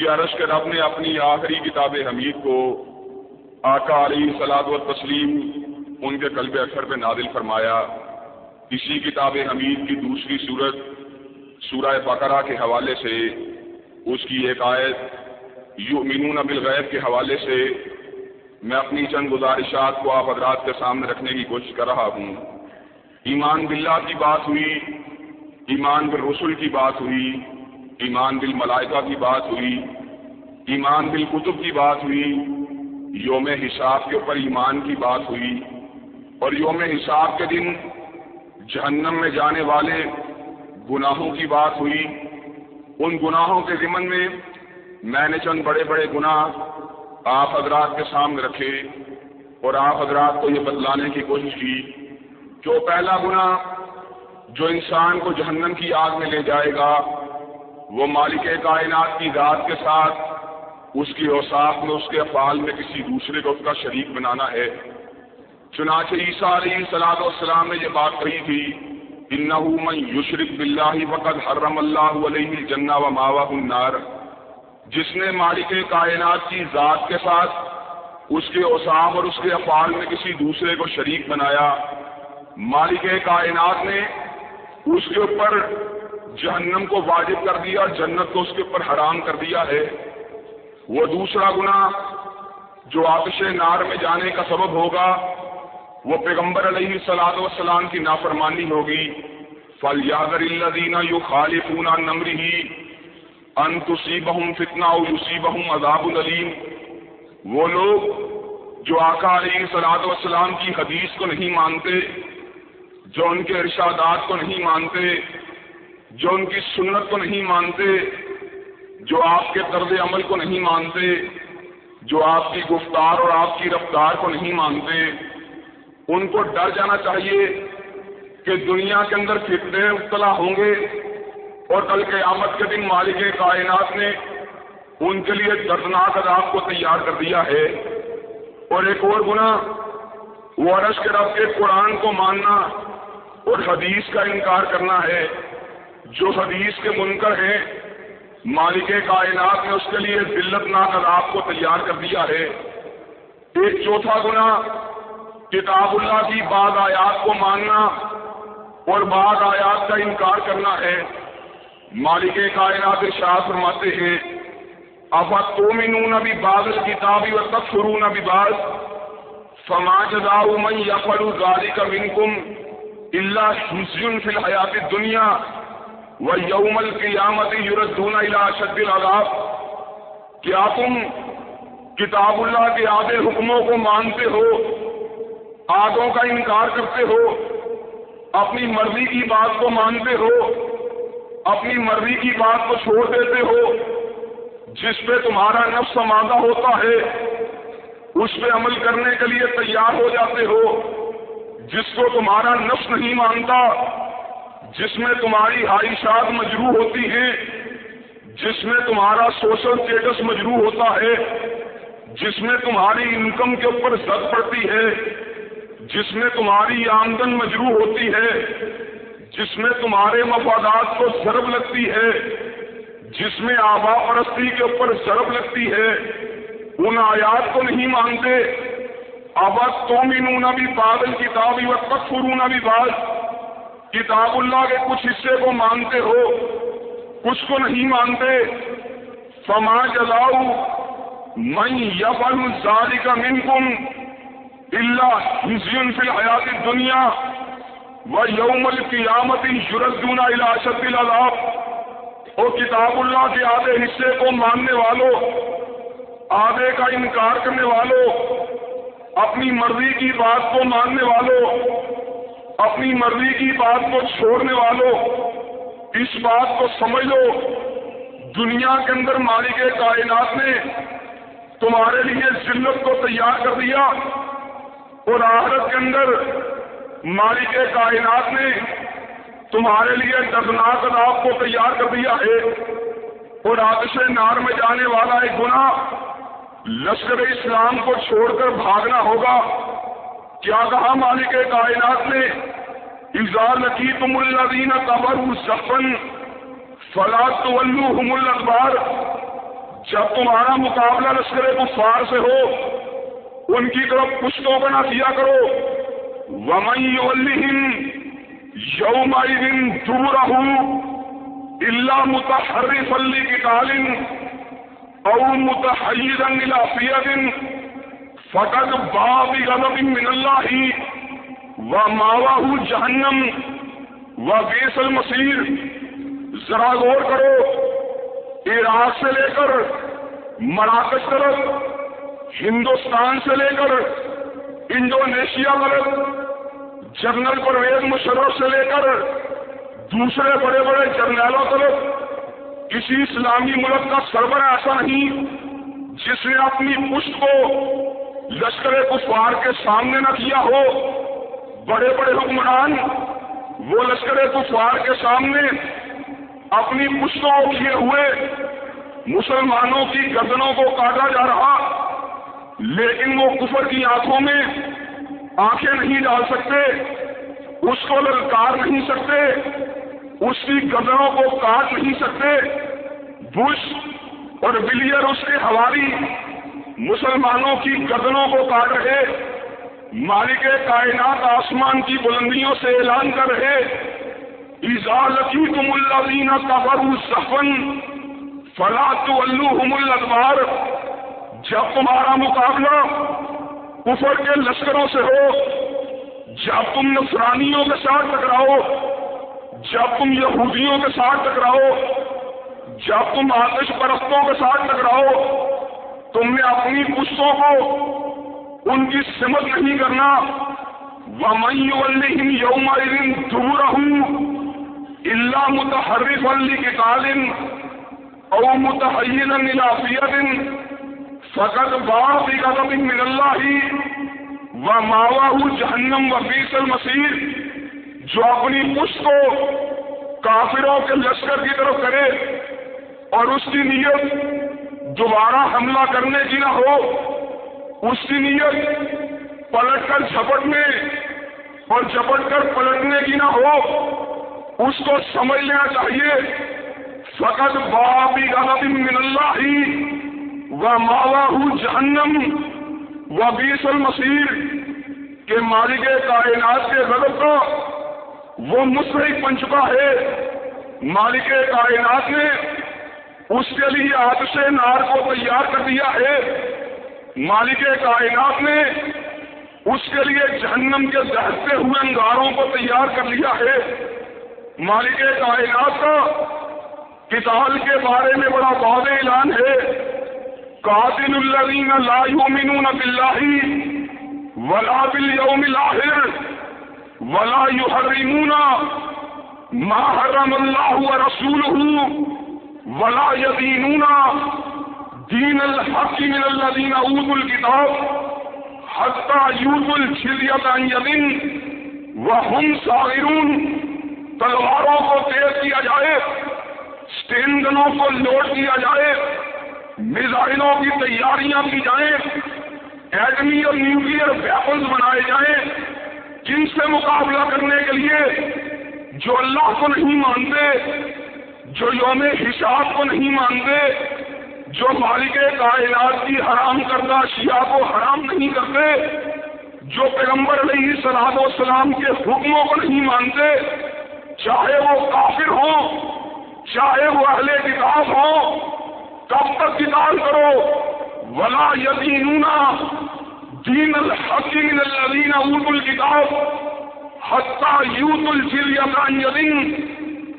کہ عرش کے رب نے اپنی آخری کتاب حمید کو آقا علیہ سلاد و تسلیم ان کے قلب اکثر پہ نادل فرمایا۔ اسی کتاب حمید کی دوسری صورت سورہ بقرہ کے حوالے سے، اس کی ایک آیت، یؤمنون بالغیب کے حوالے سے میں اپنی چند گزارشات کو آپ حضرات کے سامنے رکھنے کی کوشش کر رہا ہوں۔ ایمان باللہ کی بات ہوئی، ایمان بالرسل کی بات ہوئی ایمان بالملائکہ کی بات ہوئی، ایمان بالکتب کی بات ہوئی، یوم حساب کے اوپر ایمان کی بات ہوئی اور یوم حساب کے دن جہنم میں جانے والے گناہوں کی بات ہوئی۔ ان گناہوں کے ذمن میں میں نے چند بڑے بڑے گناہ آپ حضرات کے سامنے رکھے اور آپ حضرات کو یہ بتلانے کی کوشش کی۔ جو پہلا گناہ جو انسان کو جہنم کی آگ میں لے جائے گا وہ مالک کائنات کی ذات کے ساتھ، اس کی اوساف میں، اس کے افعال میں کسی دوسرے کو اس کا شریک بنانا ہے۔ چنانچہ عیسیٰ علیہ سلاد والسلام نے یہ بات کہی تھی من یشرک بلّہ وقت حرم اللہ علیہ جنا و ماوا النار جس نے مالک کائنات کی ذات کے ساتھ، اس کے اوساف اور اس کے افعال میں کسی دوسرے کو شریک بنایا۔ مالک کائنات نے اس کے اوپر جہنم کو واجب کر دیا، جنت کو اس کے اوپر حرام کر دیا ہے۔ وہ دوسرا گناہ جو آتش نار میں جانے کا سبب ہوگا، وہ پیغمبر علیہ سلاد وسلام کی نافرمانی ہوگی۔ فل یادر اللہ دینا یو خالی پونا نمری ہی انتسی بہم فتنا یوسی بہم عذاب العلیم وہ لوگ جو آقا علیہ سلاد وسلام کی حدیث کو نہیں مانتے، جو ان کے ارشادات کو نہیں مانتے جو ان کی سنت کو نہیں مانتے، جو آپ کے طرز عمل کو نہیں مانتے، جو آپ کی گفتار اور آپ کی رفتار کو نہیں مانتے، ان کو ڈر جانا چاہیے کہ دنیا کے اندر فتنے مبتلا ہوں گے اور کل کے کے دن مالک کائنات نے ان کے لیے دردناک عذاب کو تیار کر دیا ہے۔ اور ایک اور گنا وہ عرش کے رب کے قرآن کو ماننا اور حدیث کا انکار کرنا ہے۔ جو حدیث کے منکر ہیں، مالک کائنات نے اس کے لیے ذلت ناک عذاب کو تیار کر دیا ہے۔ ایک چوتھا گنا کتاب اللہ کی بعض آیات کو ماننا اور بعض آیات کا انکار کرنا ہے۔ مالک کائنات ارشاد فرماتے ہیں افا تو مینون ابھی بادل کتابی و تب فرون ابھی باز فما جزا من یفر غالی کا منکم اللہ حسن فی الحیات دنیا و یوم القیامت یوردون الى العذاب۔ کیا تم کتاب اللہ کے آدھے حکموں کو مانتے ہو؟ آگوں کا انکار کرتے ہو؟ اپنی مرضی کی بات کو مانتے ہو؟ اپنی مرضی کی بات کو چھوڑ دیتے ہو؟ جس پہ تمہارا نفس آمادہ ہوتا ہے، اس پہ عمل کرنے کے لیے تیار ہو جاتے ہو؟ جس کو تمہارا نفس نہیں مانتا جس میں تمہاری خواہشات مجروح ہوتی ہیں، جس میں تمہارا سوشل اسٹیٹس مجروح ہوتا ہے، جس میں تمہاری انکم کے اوپر زد پڑتی ہے، جس میں تمہاری آمدن مجروح ہوتی ہے، جس میں تمہارے مفادات کو ضرب لگتی ہے، جس میں آبا پرستی کے اوپر ضرب لگتی ہے۔ ان آیات کو نہیں مانتے۔ آبا تو نونا بھی، بادل کتابی و تک بھی باز کتاب اللہ کے کچھ حصے کو مانتے ہو، کچھ کو نہیں مانتے، فما جلاؤ میں یفل زاری کا من اللہ حسین فی الحیات دنیا و یوم القیامت شردون اشد العذاب۔ اور کتاب اللہ کے آدھے حصے کو ماننے والوں آدھے کا انکار کرنے والوں اپنی مرضی کی بات کو ماننے والوں اپنی مرضی کی بات کو چھوڑنے والوں، اس بات کو سمجھ لو، دنیا کے اندر مالک کائنات نے تمہارے لیے ذلت کو تیار کر دیا اور آخرت کے اندر مالک کائنات نے تمہارے لیے دردناک عذاب کو تیار کر دیا ہے۔ اور آتش نار میں جانے والا ایک گنا لشکر اسلام کو چھوڑ کر بھاگنا ہوگا۔ کیا کہا مالک کائنات نے؟ اظہار نکی تم الدین قبر سفن فلاط تو اخبار جب تمہارا مقابلہ لشکر کفار سے ہو، ان کی طرف پشتوں کا نہ کیا کرو۔ ومئی یوم دن دور اللہ متحرف علی کی تعلیم او متحیر فقط باب غضب من اللہ و ماواہ جہنم و بیس المسیر ذرا غور کرو، عراق سے لے کر مراکش طرف، ہندوستان سے لے کر انڈونیشیا طرف، جنرل پرویز مشرف سے لے کر دوسرے بڑے بڑے جرنیلوں طرف، کسی اسلامی ملک کا سربراہ ایسا نہیں جس نے اپنی پشت کو لشکر کفار کے سامنے نہ کیا ہو، بڑے بڑے حکمران وہ لشکر کفار کے سامنے اپنی پشتوں کیے ہوئے مسلمانوں کی گردنوں کو کاٹا جا رہا، لیکن وہ کفر کی آنکھوں میں آنکھیں نہیں ڈال سکتے، اس کو للکار نہیں سکتے، اس کی گردنوں کو کاٹ نہیں سکتے، بش اور بلیئر اس کے حوالی مسلمانوں کی گردنوں کو کاٹ رہے، مالک کائنات آسمان کی بلندیوں سے اعلان کر رہے ایزالتی تم اللہ کفر سفن فلا تو الادبار جب تمہارا مقابلہ کفر کے لشکروں سے ہو، جب تم نفرانیوں کے ساتھ ٹکراؤ، جب تم یہودیوں کے ساتھ ٹکراؤ، جب تم آتش پرستوں کے ساتھ ٹکراؤ تم نے اپنی پشتوں کو ان کی سمت نہیں کرنا۔ ومئی یوم دور اللہ متحرف علی کے تعلیم او متحین دن فقط باپ من اللہ و ماوا جہنم و بیس المسیر جو اپنی پشت کو کافروں کے لشکر کی طرف کرے اور اس کی نیت دوبارہ حملہ کرنے کی نہ ہو، اس کی نیت پلٹ کر جھپٹنے اور جھپٹ کر پلٹنے کی نہ ہو، اس کو سمجھ لینا چاہیے۔ فقط بابی غلط من اللہ ہی و ماوا جہنم و بیس المسیر کے مالک کائنات کے غلط کا وہ مستحق بن چکا ہے۔ مالک کائنات نے اس کے لیے آتش نار کو تیار کر دیا ہے۔ مالک کائنات نے اس کے لیے جہنم کے دہتے ہوئے انگاروں کو تیار کر لیا ہے۔ مالک کائنات کا کتاب کے بارے میں بڑا واضح اعلان ہے۔ قاتل الذین لا یؤمنون باللہ ولا بالیوم الاخر ولا يحرمون ما حرم الله ورسوله ولا يدينون دين الحق من الذين اوتوا الكتاب حتى يوتوا الجزية عن يد وهم صاغرون. تلواروں کو تیز کیا جائے اسٹینگنوں کو لوٹ دیا جائے، میزائلوں کی تیاریاں کی جائیں، ایٹمی اور نیوکلیر ویپنز بنائے جائیں، جن سے مقابلہ کرنے کے لیے جو اللہ کو نہیں مانتے جو یوم حساب کو نہیں مانتے جو مالک کائنات کی حرام کردہ شیعہ کو حرام نہیں کرتے، جو پیغمبر علیہ سلاد و سلام کے حکموں کو نہیں مانتے، چاہے وہ کافر ہوں چاہے وہ اہل کتاب ہوں کب تک کتاب کرو؟ ولا یدین دین الحکیم الدین ارد الکتاب حتہ یوت الفل یدین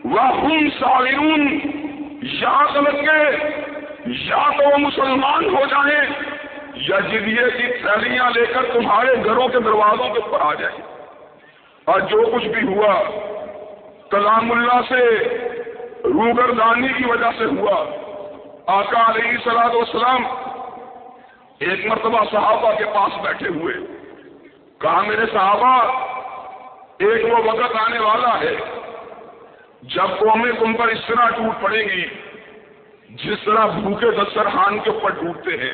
وہ ساغرون یا غلط کے یا تو وہ مسلمان ہو جائیں۔ یا جدیے کی تھیلیاں لے کر تمہارے گھروں کے دروازوں کے اوپر آ جائیں۔ اور جو کچھ بھی ہوا، کلام اللہ سے، روگردانی کی وجہ سے ہوا۔ آقا علیہ سلاد وسلام ایک مرتبہ صحابہ کے پاس بیٹھے ہوئے۔ کہا، میرے صحابہ، ایک وہ وقت آنے والا ہے۔ جب قومیں تم پر اس طرح ٹوٹ پڑیں گی جس طرح بھوکے دسترخان کے اوپر ٹوٹتے ہیں۔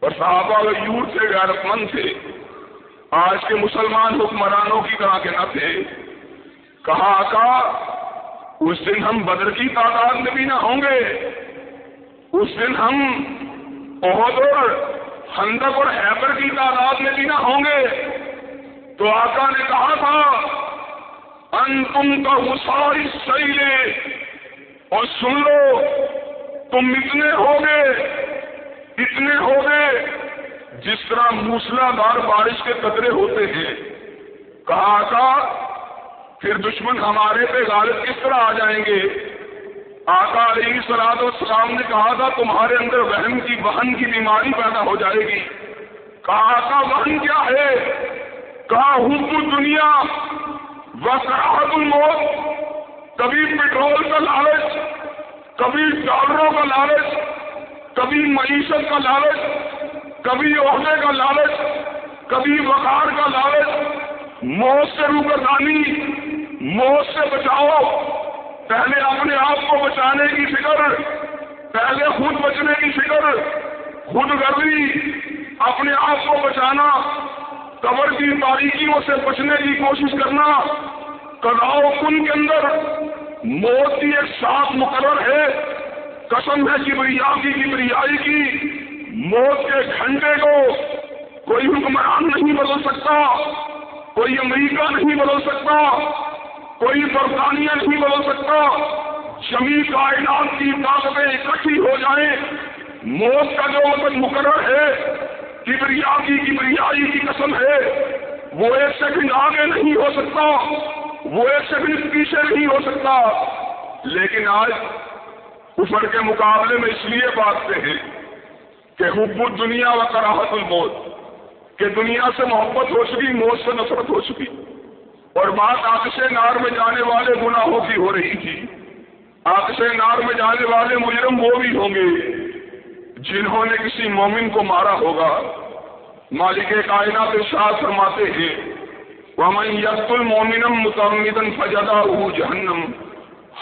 اور صحابہ یور تھے، غیرت مند تھے۔ آج کے مسلمان حکمرانوں کی طرح کے نہ تھے۔ کہا، آقا، اس دن ہم بدر کی تعداد میں بھی نہ ہوں گے۔ اس دن ہم عہد اور ہندک اور حیبر کی تعداد میں بھی نہ ہوں گے۔ تو آقا نے کہا تھا ان تم کا وساری صحیح لے اور سن لو، تم اتنے ہوگے اتنے ہوگے جس طرح موسلا دار بارش کے قطرے ہوتے ہیں۔ کہا آقا پھر دشمن ہمارے پہ غالب کس طرح آ جائیں گے؟ آقا علیہ سلاد السلام نے کہا تھا، تمہارے اندر وہن کی بہن کی بیماری پیدا ہو جائے گی۔ کہا آقا وہن کیا ہے؟ کہا حب دنیا۔ و الموت، کبھی پیٹرول کا لالچ، کبھی ڈالروں کا لالچ، کبھی معیشت کا لالچ، کبھی عہدے کا لالچ، کبھی وقار کا لالچ۔ موت سے روگردانی موت سے بچاؤ۔ پہلے اپنے آپ کو بچانے کی فکر، پہلے خود بچنے کی فکر، خود گردی، اپنے آپ کو بچانا۔ قبر کی باریکیوں سے بچنے کی کوشش کرنا کداؤ کن کے اندر موت کی ایک ساتھ مقرر ہے؟ قسم ہے کبریا کی، کبریائی کی۔ موت کے گھنٹے کو کوئی حکمران نہیں بدل سکتا، کوئی امریکہ نہیں بدل سکتا، کوئی برطانیہ نہیں بدل سکتا۔ شمی کائنات کی طاقتیں اکٹھی ہو جائیں۔ موت کا جو وقت مقرر ہے کبریا کی کبریائی کی قسم ہے۔ وہ ایک سیکنڈ آگے نہیں ہو سکتا۔ وہ ایک سیکنڈ پیچھے نہیں ہو سکتا۔ لیکن آج کفر کے مقابلے میں اس لیے بات ہیں کہ حب دنیا و کراہت الموت، کہ دنیا سے محبت ہو چکی، موت سے نفرت ہو چکی۔ اور بات آتش نار میں جانے والے گناہوں کی ہو رہی تھی۔ آتش نار میں جانے والے مجرم وہ بھی ہوں گے۔ جنہوں نے کسی مومن کو مارا ہوگا، مالک کائنات ارشاد فرماتے ہیں، ومن یت المومنم متعمدن فجدا جہنم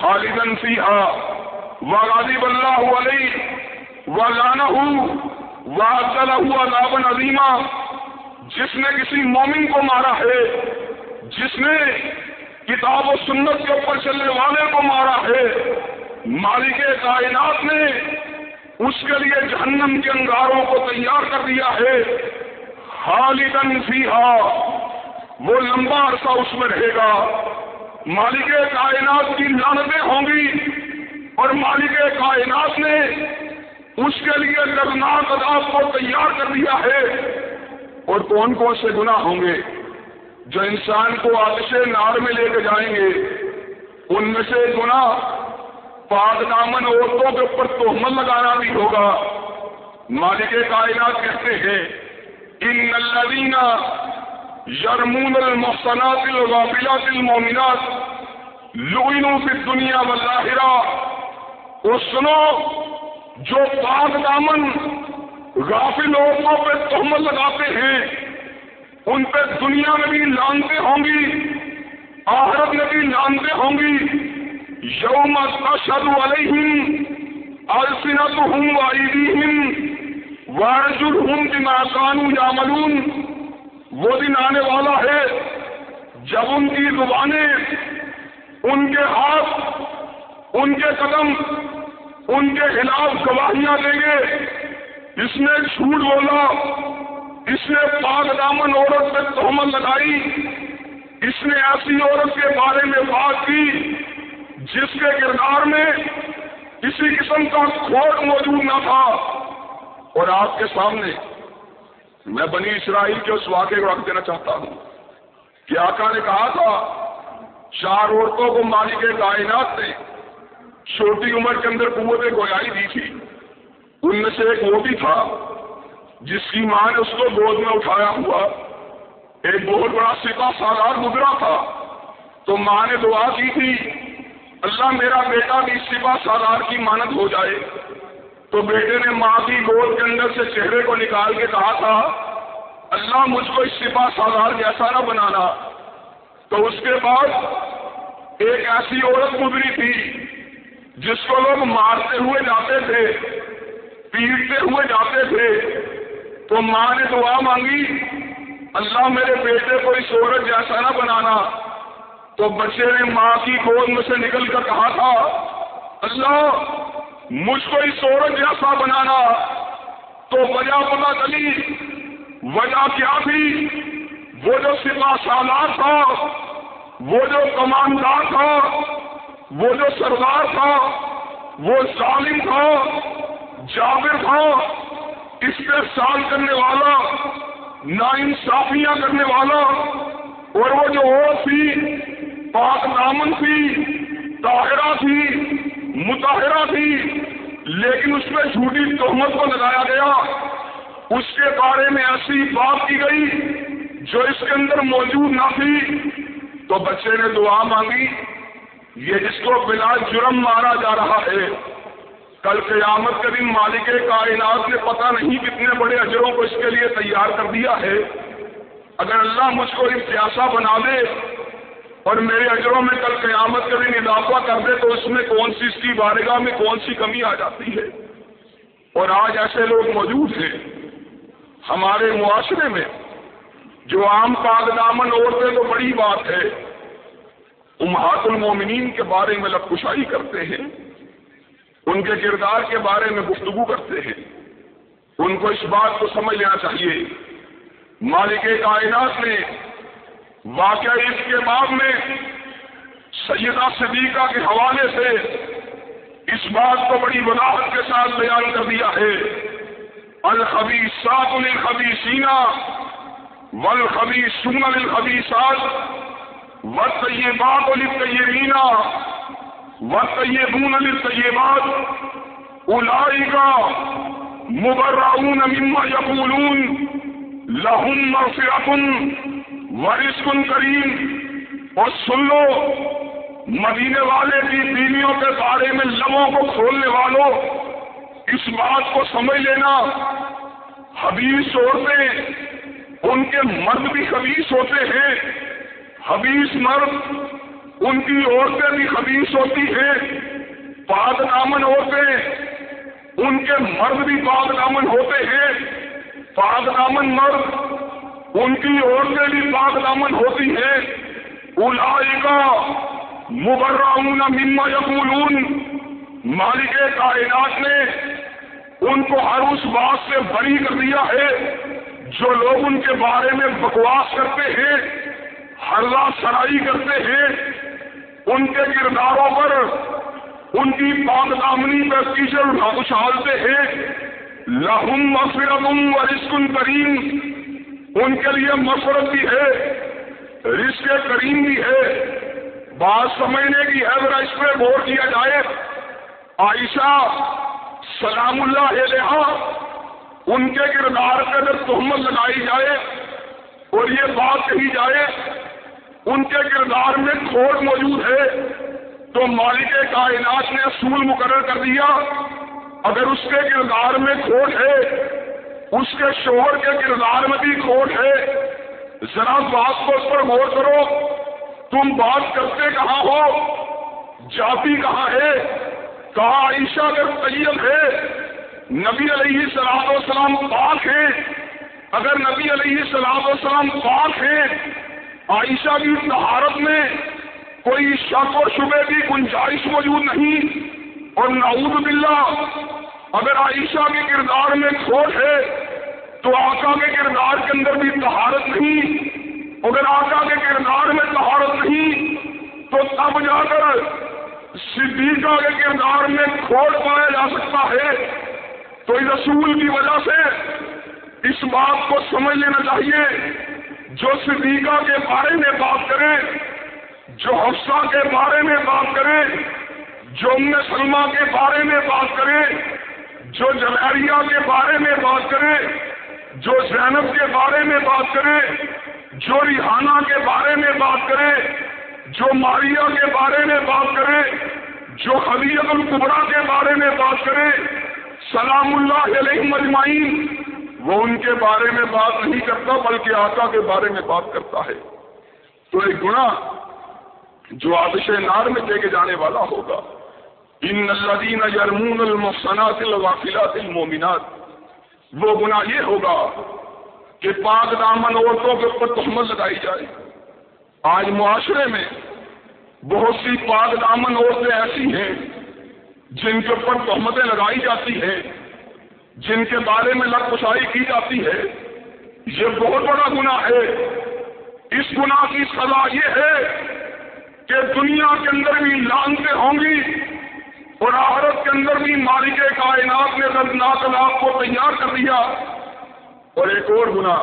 خالدن فیها وغضب اللہ علیہ ولعنہ وعدلہ عذابا عظیما جس نے کسی مومن کو مارا ہے، جس نے کتاب و سنت کے اوپر چلنے والے کو مارا ہے، مالک کائنات نے اس کے لیے جہنم کے انگاروں کو تیار کر دیا ہے۔ خالدن فیہا، وہ لمبا عرصہ اس میں رہے گا۔ مالک کائنات کی لانتیں ہوں گی اور مالک کائنات نے اس کے لیے دردناک عذاب کو تیار کر دیا ہے۔ اور کون کون سے گناہ ہوں گے جو انسان کو آتش نار میں لے کے جائیں گے؟ ان میں سے گنا پاک دامن عورتوں کے اوپر تہمت لگانا بھی ہوگا۔ مالک کائنات کہتے ہیں، ان الذین یرمون المحسنات الغافلات المومنات لعنوا فی الدنیا والآخرہ. وہ سنو، جو پاک دامن غافل عورتوں پہ تہمت لگاتے ہیں، ان پہ دنیا میں بھی لانتے ہوں گی آہرت میں بھی لانتے ہوں گی۔ یوم تشہد علیہم السنتہم وعیدیہم وارجلہم بما کانوا یعملون وہ دن آنے والا ہے جب ان کی زبانیں، ان کے ہاتھ، ان کے قدم، ان کے خلاف گواہیاں دیں گے۔ اس نے جھوٹ بولا، اس نے پاک دامن عورت پہ تہمت لگائی، اس نے ایسی عورت کے بارے میں بات کی۔ جس کے کردار میں کسی قسم کا کھوٹ موجود نہ تھا۔ اور آپ کے سامنے میں بنی اسرائیل کے اس واقعے کو رکھ دینا چاہتا ہوں۔ کہ آقا نے کہا تھا، چار عورتوں کو مالک کائنات نے چھوٹی عمر کے اندر قوت گویائی دی تھی۔ ان میں سے ایک وہ بھی تھا، جس کی ماں نے اس کو گود میں اٹھایا ہوا۔ ایک بہت بڑا سپا سالار گزرا تھا۔ تو ماں نے دعا کی تھی اللہ میرا بیٹا بھی سپا سالار کی مانت ہو جائے۔ تو بیٹے نے ماں کی گود کے اندر سے چہرے کو نکال کے کہا تھا، اللہ مجھ کو اس سپا سالار جیسا نہ بنانا۔ تو اس کے بعد ایک ایسی عورت گزری تھی، جس کو لوگ مارتے ہوئے جاتے تھے، پیٹتے ہوئے جاتے تھے۔ تو ماں نے دعا مانگی، اللہ میرے بیٹے کو اس عورت جیسا نہ بنانا۔ تو بچے نے ماں کی گود میں سے نکل کر کہا تھا، اللہ، مجھ کو اس عورت جیسا بنانا۔ تو وجہ پتا چلی وجہ کیا تھی؟ وہ جو سپا سالار تھا، وہ جو کماندار تھا، وہ جو سردار تھا، وہ ظالم تھا، جابر تھا، اس پہ سال کرنے والا نا انصافیاں کرنے والا اور وہ جو عورت تھی، پاک دامن تھی طاہرہ تھی متاہرہ تھی، لیکن اس میں جھوٹی تہمت کو لگایا گیا۔ اس کے بارے میں ایسی بات کی گئی جو اس کے اندر موجود نہ تھی۔ تو بچے نے دعا مانگی، یہ جس کو بلا جرم مارا جا رہا ہے، کل قیامت کے دن مالک کائنات نے پتہ نہیں کتنے بڑے اجروں کو اس کے لیے تیار کر دیا ہے۔ اگر اللہ مجھ کو پیاسا بنا دے اور میرے اجروں میں کل قیامت کے دن اضافہ کر دے تو اس میں کون سی اس کی بارگاہ میں کون سی کمی آ جاتی ہے؟ اور آج ایسے لوگ موجود ہیں ہمارے معاشرے میں جو عام پاک دامن عورتیں تو بڑی بات ہے۔ امہات المومنین کے بارے میں لفکشائی کرتے ہیں۔ ان کے کردار کے بارے میں گفتگو کرتے ہیں۔ ان کو اس بات کو سمجھ لینا چاہیے۔ مالک کائنات نے واقعہ اس کے بعد میں سیدہ صدیقہ کے حوالے سے اس بات کو بڑی وضاحت کے ساتھ بیان کر دیا ہے۔ الخبی سات الخبی سینا ول خبی سن الخبی سات و طیبات الطیبینا و طیبون الطیبات الائی کا مبراؤن مما یقولون۔ لہم مغفرت ورسکن کریم۔ اور سن لو، مدینے والے کی بیویوں کے بارے میں لبوں کو کھولنے والوں، اس بات کو سمجھ لینا۔ حبیث عورتیں ان کے مرد بھی خبیص ہوتے ہیں۔ حبیث مرد، ان کی عورتیں بھی خبیص ہوتی ہیں۔ پاک دامن عورتیں ان کے مرد بھی پاک دامن ہوتے ہیں۔ پاک دامن مرد ان کی عورتیں بھی پاک دامن ہوتی ہیں الائی کا مبرہ مما یقولون، مالک کائنات نے ان کو ہر اس بات سے بری کر دیا ہے جو لوگ ان کے بارے میں بکواس کرتے ہیں ہرلا سرائی کرتے ہیں۔ ان کے کرداروں پر ان کی پاک دامنی پر کیچڑ اچھالتے ہیں۔ لہم مفرتم و رسکن کریم۔ ان کے لیے مفرت بھی ہے رشق کریم بھی ہے۔ بات سمجھنے کی ہے، ذرا اس پہ غور کیا جائے۔ عائشہ سلام اللہ علیہ ان کے کردار پہ اگر تہمت لگائی جائے اور یہ بات کہی جائے، ان کے کردار میں کھوٹ موجود ہے۔ تو مالک کائنات نے اصول مقرر کر دیا۔ اگر اس کے کردار میں کھوٹ ہے، اس کے شوہر کے کردار میں بھی کھوٹ ہے، ذرا بات کو اس پر غور کرو، تم بات کرتے کہاں ہو؟ جاتی کہاں ہے؟ کہاں عائشہ اگر طیب ہے؟ نبی علیہ سلاد وسلام پاک ہے اگر نبی علیہ سلاد وسلام پاک ہے عائشہ کی تہارت میں کوئی شک و شبے کی گنجائش موجود نہیں۔ اور نعوذ باللہ، اگر عائشہ کے کردار میں کھوٹ ہے، تو آقا کے کردار کے اندر بھی تہارت نہیں۔ اگر آقا کے کردار میں تہارت نہیں، تو تب جا کر صدیقہ کے کردار میں کھوٹ پایا جا سکتا ہے۔ تو اس اصول کی وجہ سے اس بات کو سمجھ لینا چاہیے، جو صدیقہ کے بارے میں بات کرے، جو حفصہ کے بارے میں بات کرے جو ام سلمہ کے بارے میں بات کرے، جو جلیریا کے بارے میں بات کرے، جو زینب کے بارے میں بات کرے، جو ریحانہ کے بارے میں بات کرے، جو ماریا کے بارے میں بات کرے، جو خدیت القبرا کے بارے میں بات کرے، سلام اللہ علیہ مجمعین وہ ان کے بارے میں بات نہیں کرتا، بلکہ آقا کے بارے میں بات کرتا ہے۔ تو ایک گنا جو آدش نار میں لے کے جانے والا ہوگا۔ ان الذین یرمون المحصنات الواقلات المومنات وہ گناہ یہ ہوگا کہ پاک دامن عورتوں کے اوپر تہمت لگائی جائے۔ آج معاشرے میں بہت سی پاک دامن عورتیں ایسی ہیں جن کے اوپر تہمتیں لگائی جاتی ہیں، جن کے بارے میں لگ کشائی کی جاتی ہے۔ یہ بہت بڑا گناہ ہے۔ اس گناہ کی سزا یہ ہے کہ دنیا کے اندر بھی لانتے ہوں گی۔ اور آہرت کے اندر بھی مالک کائنات نے دردناک عذاب کو تیار کر دیا اور ایک اور گنا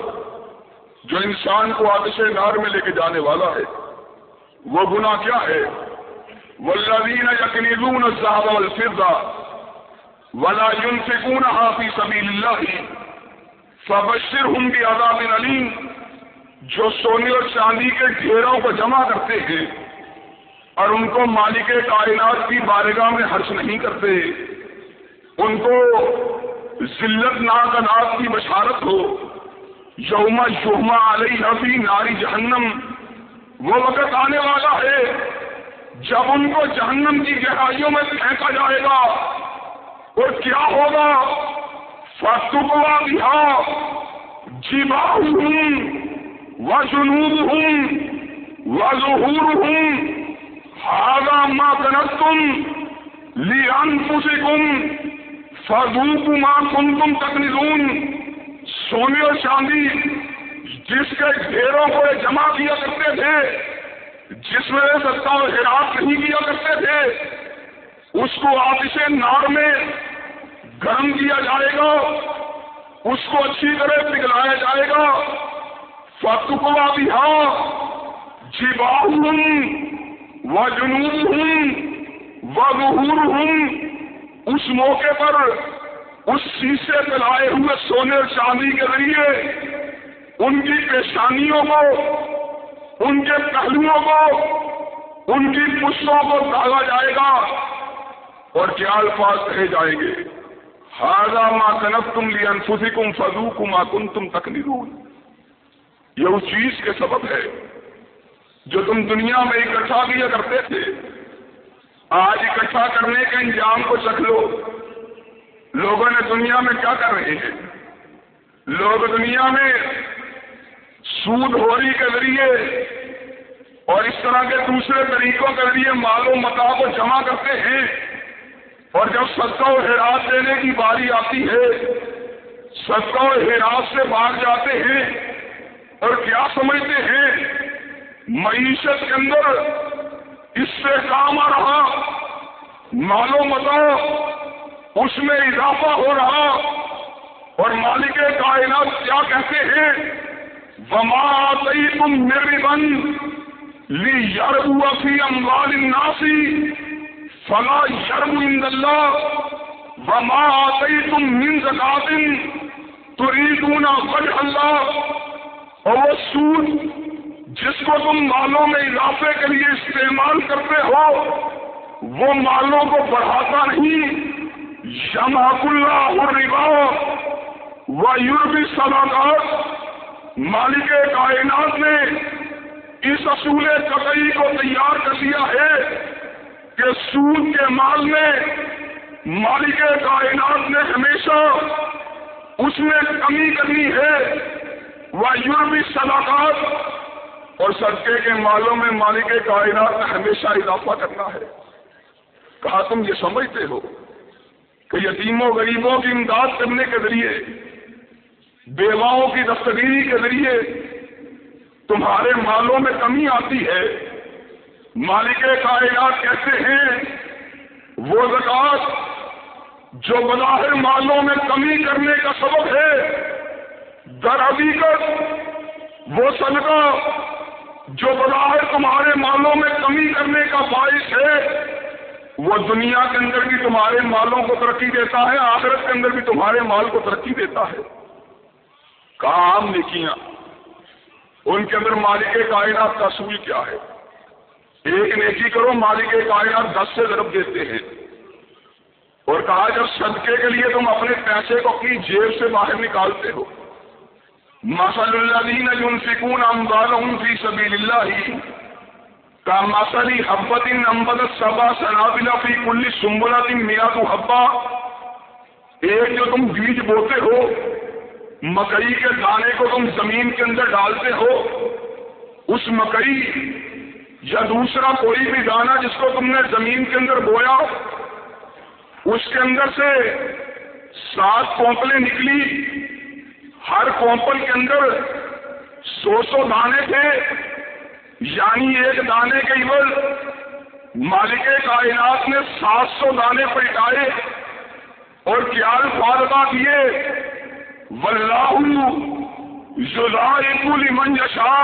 جو انسان کو آتش نار میں لے کے جانے والا ہے، وہ گنا کیا ہے؟ ولدین یقین صاحب الفردا ولا ينفقون في سبيل الله فبشرهم بعذاب علیم جو سونے اور چاندی کے ڈھیروں کو جمع کرتے ہیں اور ان کو مالک کائنات کی بارگاہ میں حرش نہیں کرتے۔ ان کو ذلت ناک اناج کی بشارت ہو۔ یوم یوما علیہ نبی ناری جہنم۔ وہ وقت آنے والا ہے جب ان کو جہنم کی گہرائیوں میں پھینکا جائے گا۔ اور کیا ہوگا؟ فتوا بہا جیوا ہوں و جنوب ہوں و ظہور ہوں ہاگا ماں کنک تم لی ان ماں کن تم تکنیزون سونے اور چاندی جس کے ڈھیروں کو جمع کیا کرتے تھے، جس میں سستا ہراس نہیں کیا کرتے تھے، اس کو آتش نار میں گرم کیا جائے گا، اس کو اچھی طرح پگلایا جائے گا۔ فتوا بھی ہاں جیوا ہوں و جنوب ہوں و ظہور ہوں اس موقع پر اس شیشے پہ لائے ہوئے سونے اور چاندی کے ذریعے ان کی پیشانیوں کو، ان کے پہلوؤں کو، ان کی پشتوں کو داغا جائے گا اور کیا الفاظ کہے جائیں گے؟ ہاضا ماں کنف تم لی انفسی کم فضو کما کن تم تک یہ اس چیز کے سبب ہے جو تم دنیا میں اکٹھا کیا کرتے تھے، آج اکٹھا کرنے کے انجام کو چکھ لو۔ لوگوں نے دنیا میں کیا کر رہے ہیں؟ لوگ دنیا میں سود ہوری کے ذریعے اور اس طرح کے دوسرے طریقوں کے ذریعے مال و متا کو جمع کرتے ہیں۔ اور جب صدقہ و حراس دینے کی باری آتی ہے، صدقہ و حراس سے بھاگ جاتے ہیں۔ اور کیا سمجھتے ہیں؟ معیشت کے اندر اس سے کام آ رہا، مال و اس میں اضافہ ہو رہا، اور مالک کائنات کیا کہتے ہیں؟ وما آئی تم میری بند لی یار فی اموال الناسی فلا شرم عند اللہ وما آتیتم من زکات تریدون وجہ اللہ اور وہ سود جس کو تم مالوں میں اضافے کے لیے استعمال کرتے ہو، وہ مالوں کو بڑھاتا نہیں۔ شماق اللہ اور ربا و یورپی صلاحات مالک کائنات نے اس اصول قطعی کو تیار کر دیا ہے کہ سود کے مال میں مالک کائنات نے ہمیشہ اس میں کمی کرنی ہے۔ وہ یورپی صلاحات اور صدقے کے مالوں میں مالک کائنات نے ہمیشہ اضافہ کرنا ہے۔ کہا تم یہ سمجھتے ہو کہ یتیموں غریبوں کی امداد کرنے کے ذریعے، بیواؤں کی دستگیری کے ذریعے تمہارے مالوں میں کمی آتی ہے۔ مالک کائنات کہتے ہیں، وہ زکات جو بظاہر مالوں میں کمی کرنے کا سبب ہے، در حقیقت وہ صدقہ جو بظاہر تمہارے مالوں میں کمی کرنے کا باعث ہے، وہ دنیا کے اندر بھی تمہارے مالوں کو ترقی دیتا ہے، آخرت کے اندر بھی تمہارے مال کو ترقی دیتا ہے۔ کہاں عام نیکیاں؟ ان کے اندر مالک کائنات کا اصول کیا ہے؟ ایک نیکی کرو، مالک کائنات دس سے ضرب دیتے ہیں۔ اور کہا جب صدقے کے لیے تم اپنے پیسے کو اپنی جیب سے باہر نکالتے ہو مسل اللہ سکون امبال فی سبیل اللہ کا مسلی حبت امبد سبا سنابلا فی کل سمبلا تین میرا تو ایک جو تم بیج بوتے ہو، مکئی کے دانے کو تم زمین کے اندر ڈالتے ہو، اس مکئی یا دوسرا کوئی بھی دانا جس کو تم نے زمین کے اندر بویا، اس کے اندر سے سات پونپلیں نکلی ہر پونپل کے اندر سو سو دانے تھے یعنی ایک دانے کے عوض مالک کائنات نے سات سو دانے پلٹائے اور کیا الفاظ دیے ولہ لمن یشا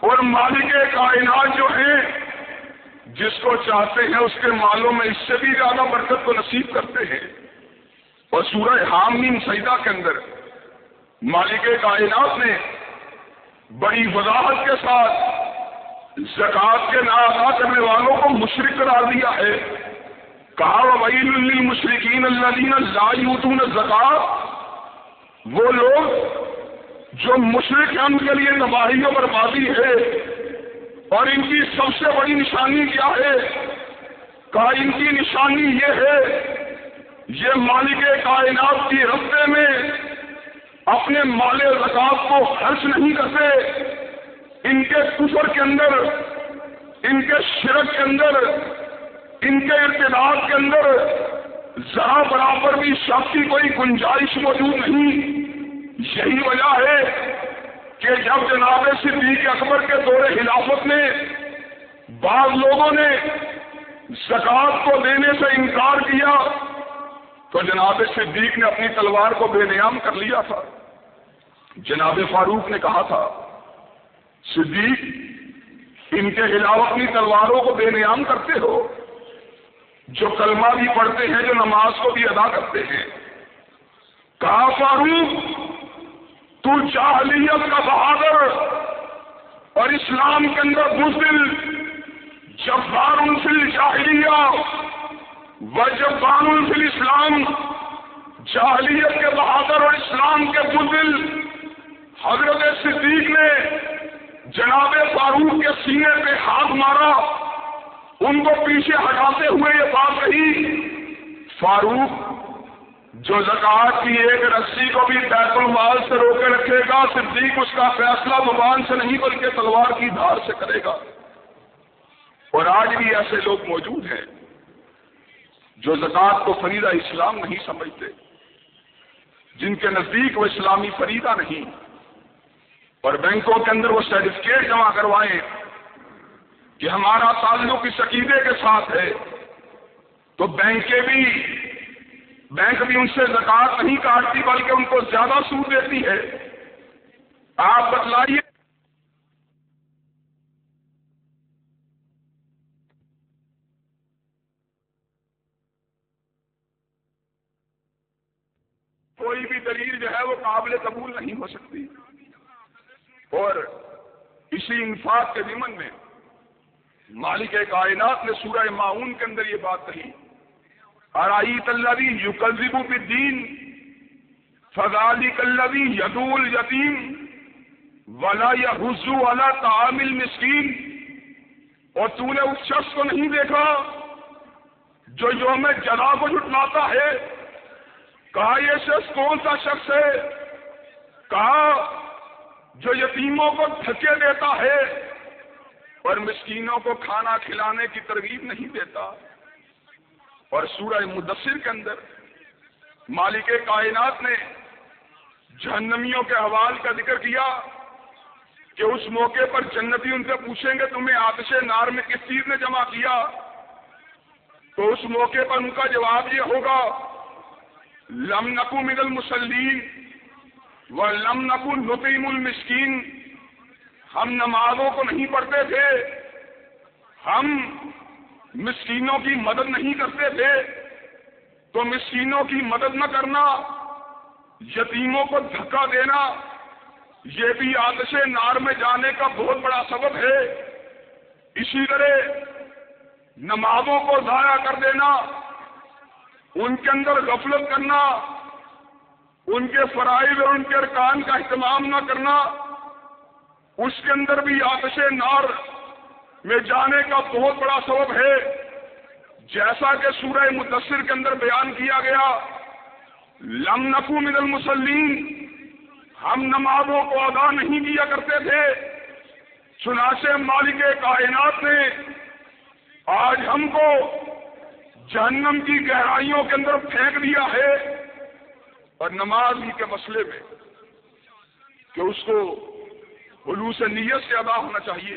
اور مالک کائنات جو ہیں، جس کو چاہتے ہیں اس کے مالوں میں اس سے بھی زیادہ برکت کو نصیب کرتے ہیں۔ اور سورہ حامین سیدہ کے اندر مالک کائنات نے بڑی وضاحت کے ساتھ زکوٰۃ کے نا ادا کرنے والوں کو مشرق قرار دیا ہے۔ کہا ویل المشرقین اللہ اللہ زکات وہ لوگ جو مشرق ان کے لیے نباہی و بربادی ہے اور ان کی سب سے بڑی نشانی کیا ہے؟ کہا، ان کی نشانی یہ ہے، یہ مالک کائنات کی رفتے میں اپنے مال رکاب کو خرچ نہیں کرتے، ان کے کفر کے اندر، ان کے شرک کے اندر، ان کے ارتداد کے اندر ذرا برابر بھی شخص کی کوئی گنجائش موجود نہیں۔ یہی وجہ ہے کہ جب جناب صدیق اکبر کے دور خلافت میں بعض لوگوں نے زکات کو دینے سے انکار کیا تو جناب صدیق نے اپنی تلوار کو بے نیام کر لیا تھا۔ جناب فاروق نے کہا تھا، صدیق، ان کے خلاف اپنی تلواروں کو بے نیام کرتے ہو۔ جو کلمہ بھی پڑھتے ہیں، جو نماز کو بھی ادا کرتے ہیں۔ کہا، فاروق، تو جاہلیت کا بہادر اور اسلام کے اندر بزدل جبان فل جاہلیہ و جبان فل اسلام جاہلیت کے بہادر اور اسلام کے بزدل۔ حضرت صدیق نے جناب فاروق کے سینے پہ ہاتھ مارا، ان کو پیچھے ہٹاتے ہوئے یہ بات کہی، فاروق، جو زکات کی ایک رسی کو بھی بیت المال سے روکے رکھے گا، صدیق اس کا فیصلہ زبان سے نہیں بلکہ تلوار کی دھار سے کرے گا۔ اور آج بھی ایسے لوگ موجود ہیں۔ جو زکات کو فریدہ اسلام نہیں سمجھتے، جن کے نزدیک وہ اسلامی فریدہ نہیں، اور بینکوں کے اندر وہ سرٹیفکیٹ جمع کروائیں کہ ہمارا تعلق اس عقیدے کے ساتھ ہے، تو بینکیں بھی، بینک بھی ان سے زکات نہیں کاٹتی بلکہ ان کو زیادہ سود دیتی ہے۔ آپ بتلائیے کوئی بھی دلیل جو ہے وہ قابل قبول نہیں ہو سکتی۔ اور اسی انفاق کے ضمن میں مالک کائنات نے سورہ معاون کے اندر یہ بات کہی ارائی کلوی یو کلزیبو فضالی کلوی یدول یتیم ولا یا حضو والا تعامل مسکین اور تو نے اس شخص کو نہیں دیکھا جو یوم جلا کو جٹلاتا ہے۔ کہا یہ شخص کون سا شخص ہے؟ کہا، جو یتیموں کو دھکے دیتا ہے اور مسکینوں کو کھانا کھلانے کی ترغیب نہیں دیتا۔ اور سورہ مدثر کے اندر مالک کائنات نے جہنمیوں کے حوال کا ذکر کیا کہ اس موقع پر جنتی ان سے پوچھیں گے، تمہیں آتش نار میں کس چیز نے جمع کیا؟ تو اس موقع پر ان کا جواب یہ ہوگا لم نقو من المسلیم و لم نقو نقیم المسکین۔ ہم نمازوں کو نہیں پڑھتے تھے۔ ہم مسکینوں کی مدد نہیں کرتے تھے۔ تو مسکینوں کی مدد نہ کرنا، یتیموں کو دھکا دینا، یہ بھی آتش نار میں جانے کا بہت بڑا سبب ہے۔ اسی طرح نمازوں کو ضائع کر دینا ان کے اندر غفلت کرنا، ان کے فرائض اور ان کے ارکان کا اہتمام نہ کرنا، اس کے اندر بھی آتش نار میں جانے کا بہت بڑا سبب ہے۔ جیسا کہ سورہ مدثر کے اندر بیان کیا گیا، لم نقو من المسلیم ہم نمازوں کو ادا نہیں کیا کرتے تھے، چنانچہ مالک کائنات نے آج ہم کو جہنم کی گہرائیوں کے اندر پھینک دیا ہے اور نماز ہی کے مسئلے میں کہ اس کو خلوص نیت سے ادا ہونا چاہیے،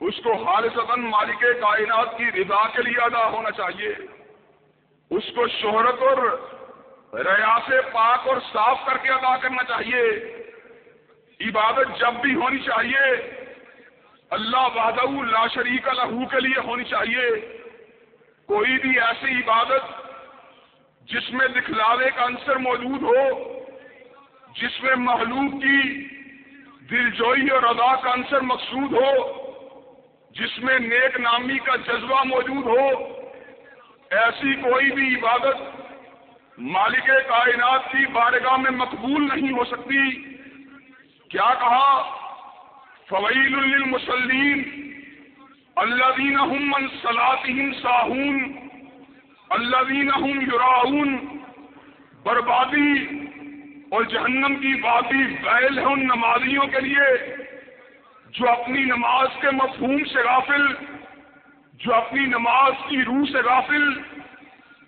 اس کو حالث مالک کائنات کی رضا کے لیے ادا ہونا چاہیے، اس کو شہرت اور ریاض پاک اور صاف کر کے ادا کرنا چاہیے۔ عبادت جب بھی ہونی چاہیے، اللہ وحدہ لا شریک لہو کے لیے ہونی چاہیے۔ کوئی بھی ایسی عبادت جس میں دکھلاوے کا عنصر موجود ہو، جس میں محلوب کی دل جوئی اور ادا کا عنصر مقصود ہو، جس میں نیک نامی کا جذبہ موجود ہو، ایسی کوئی بھی عبادت مالک کائنات کی بارگاہ میں مقبول نہیں ہو سکتی۔ کیا کہا؟ فویل للمسلین اللہ دین من صلاطین ساہون اللہ دین یراؤن بربادی اور جہنم کی وادی بیل ہے ان نمازیوں کے لیے، جو اپنی نماز کے مفہوم سے غافل، جو اپنی نماز کی روح سے غافل،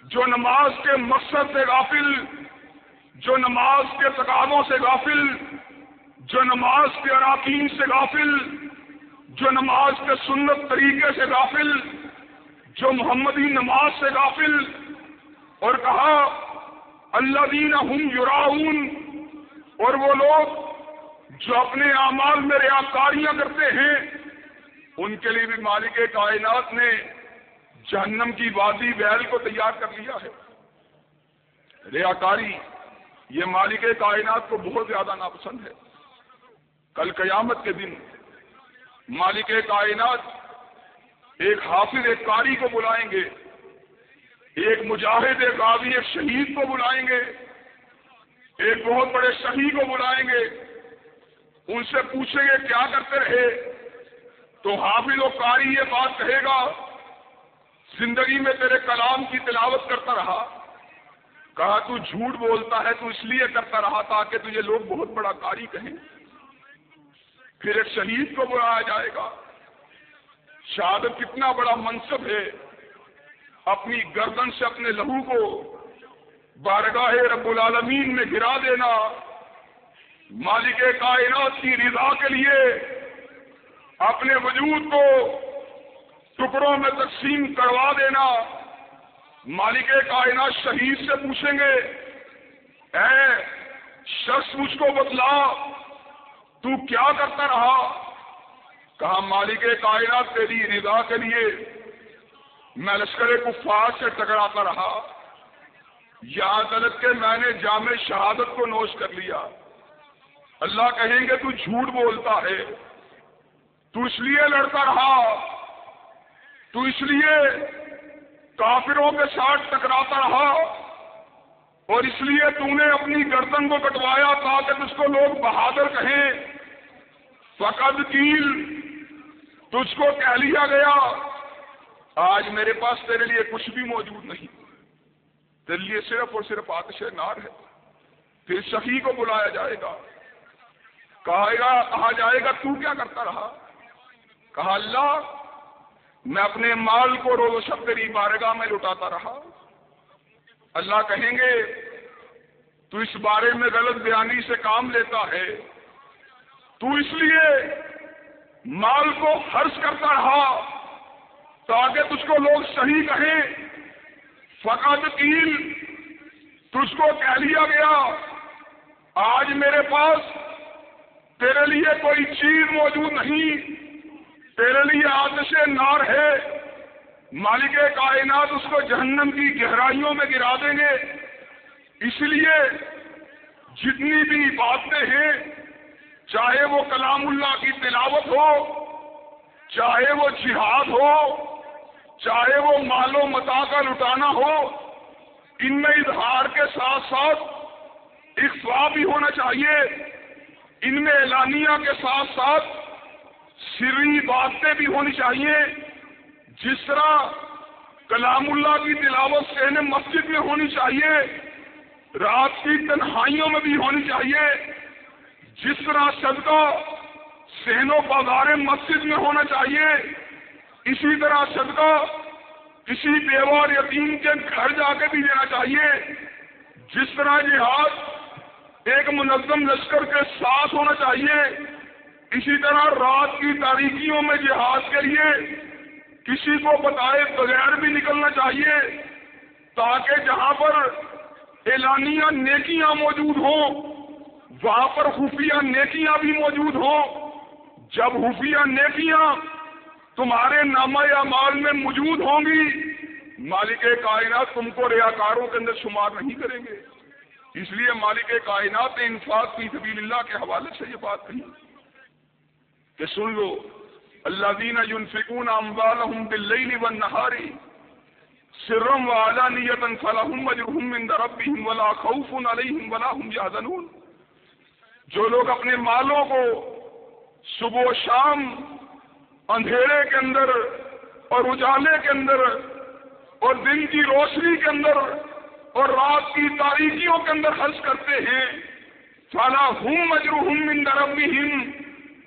جو نماز کے مقصد سے غافل، جو نماز کے تقاضوں سے غافل، جو نماز کے اراکین سے غافل جو نماز کے سنت طریقے سے غافل، جو محمدی نماز سے غافل اور کہا اللہ دین ہم یوراؤن اور وہ لوگ جو اپنے اعمال میں ریاکاریاں کرتے ہیں، ان کے لیے بھی مالک کائنات نے جہنم کی وادی ویل کو تیار کر لیا ہے۔ ریاکاری، یہ مالک کائنات کو بہت زیادہ ناپسند ہے۔ کل قیامت کے دن مالک کائنات ایک حافظ ایک کاری کو بلائیں گے، ایک مجاہد ایک غازی ایک شہید کو بلائیں گے، ایک بہت بڑے شہید کو بلائیں گے۔ ان سے پوچھیں گے کیا کرتے رہے؟ تو حافظ و کاری یہ بات کہے گا، زندگی میں تیرے کلام کی تلاوت کرتا رہا۔ کہا تو جھوٹ بولتا ہے، تو اس لیے کرتا رہا تاکہ تجھے لوگ بہت بڑا کاری کہیں۔ پھر ایک شہید کو بلایا جائے گا۔ شہادت کتنا بڑا منصب ہے۔ اپنی گردن سے اپنے لہو کو بارگاہ رب العالمین میں گرا دینا۔ مالک کائنات کی رضا کے لیے اپنے وجود کو ٹکڑوں میں تقسیم کروا دینا۔ مالک کائنات شہید سے پوچھیں گے، اے شخص مجھ کو بتلا تو کیا کرتا رہا؟ کہا، مالک کائنات تیری رضا کے لیے میں لشکر کفار سے ٹکراتا رہا۔ یا عدالت کے میں نے جامع شہادت کو نوش کر لیا۔ اللہ کہیں گے، تو جھوٹ بولتا ہے۔ تو اس لیے لڑتا رہا۔ تو اس لیے کافروں کے ساتھ ٹکراتا رہا۔ اور اس لیے تو نے اپنی گردن کو کٹوایا تاکہ اس کو لوگ بہادر کہیں۔ فقد کیل تجھ کو کہہ لیا گیا، آج میرے پاس تیرے لیے کچھ بھی موجود نہیں۔ تیرے لیے صرف اور صرف آتش نار ہے۔ پھر سخی کو بلایا جائے گا۔ کہا گا، کہا جائے گا، تو کیا کرتا رہا؟ کہا، اللہ، میں اپنے مال کو روز و شب تیری بارگاہ میں لٹاتا رہا۔ اللہ کہیں گے، تو اس بارے میں غلط بیانی سے کام لیتا ہے۔ تو اس لیے مال کو خرچ کرتا رہا تاکہ تجھ کو لوگ صحیح کہیں۔ فقط کیل تجھ کو کہہ لیا گیا، آج میرے پاس تیرے لیے کوئی چیز موجود نہیں۔ تیرے لیے آتش نار ہے۔ مالک کائنات اس کو جہنم کی گہرائیوں میں گرا دیں گے۔ اس لیے جتنی بھی باتیں ہیں چاہے وہ کلام اللہ کی تلاوت ہو، چاہے وہ جہاد ہو، چاہے وہ مال و متا کا لٹانا ہو، ان میں اظہار کے ساتھ ساتھ اخوا بھی ہونا چاہیے۔ ان میں اعلانیہ کے ساتھ ساتھ سری باتیں بھی ہونی چاہیے۔ جس طرح کلام اللہ کی تلاوت سہن مسجد میں ہونی چاہیے، رات کی تنہائیوں میں بھی ہونی چاہیے۔ جس طرح صدقہ سہن و بازار مسجد میں ہونا چاہیے، اسی طرح صدقہ کسی بیوہ اور یتیم کے گھر جا کے بھی دینا چاہیے۔ جس طرح جہاد ایک منظم لشکر کے ساتھ ہونا چاہیے، اسی طرح رات کی تاریخیوں میں جہاد کے لیے کسی کو بتائے بغیر بھی نکلنا چاہیے، تاکہ جہاں پر اعلانیہ نیکیاں موجود ہوں۔ وہاں پر خفیہ نیکیاں بھی موجود ہوں۔ جب خفیہ نیکیاں تمہارے نامہ یا مال میں موجود ہوں گی، مالک کائنات تم کو ریاکاروں کے اندر شمار نہیں کریں گے۔ اس لیے مالک کائنات نے انفاق کی سبیل اللہ کے حوالے سے یہ بات کہی کہ سن لو اللہ دین فکون امبالحم بل و نہاری سرم و اعلیٰ نیتن فلاحم اجرحم ولا خوف علیہم ولا هم يحزنون جو لوگ اپنے مالوں کو صبح و شام اندھیرے کے اندر اور اجالے کے اندر اور دن کی روشنی کے اندر اور رات کی تاریخیوں کے اندر خرچ کرتے ہیں، فلا ہوں مجروحم من دربهم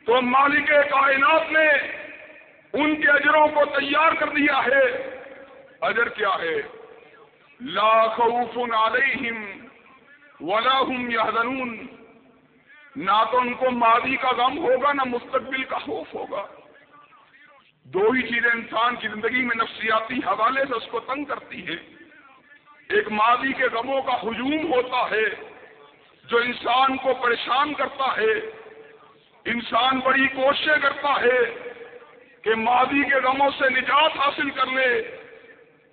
تو مالک کائنات نے ان کے اجروں کو تیار کر دیا ہے۔ اجر کیا ہے؟ لا خوف علیہم ولا هم يحزنون نہ تو ان کو ماضی کا غم ہوگا، نہ مستقبل کا خوف ہوگا۔ دو ہی چیزیں انسان کی زندگی میں نفسیاتی حوالے سے اس کو تنگ کرتی ہے ایک ماضی کے غموں کا ہجوم ہوتا ہے، جو انسان کو پریشان کرتا ہے۔ انسان بڑی کوششیں کرتا ہے کہ ماضی کے غموں سے نجات حاصل کر لے۔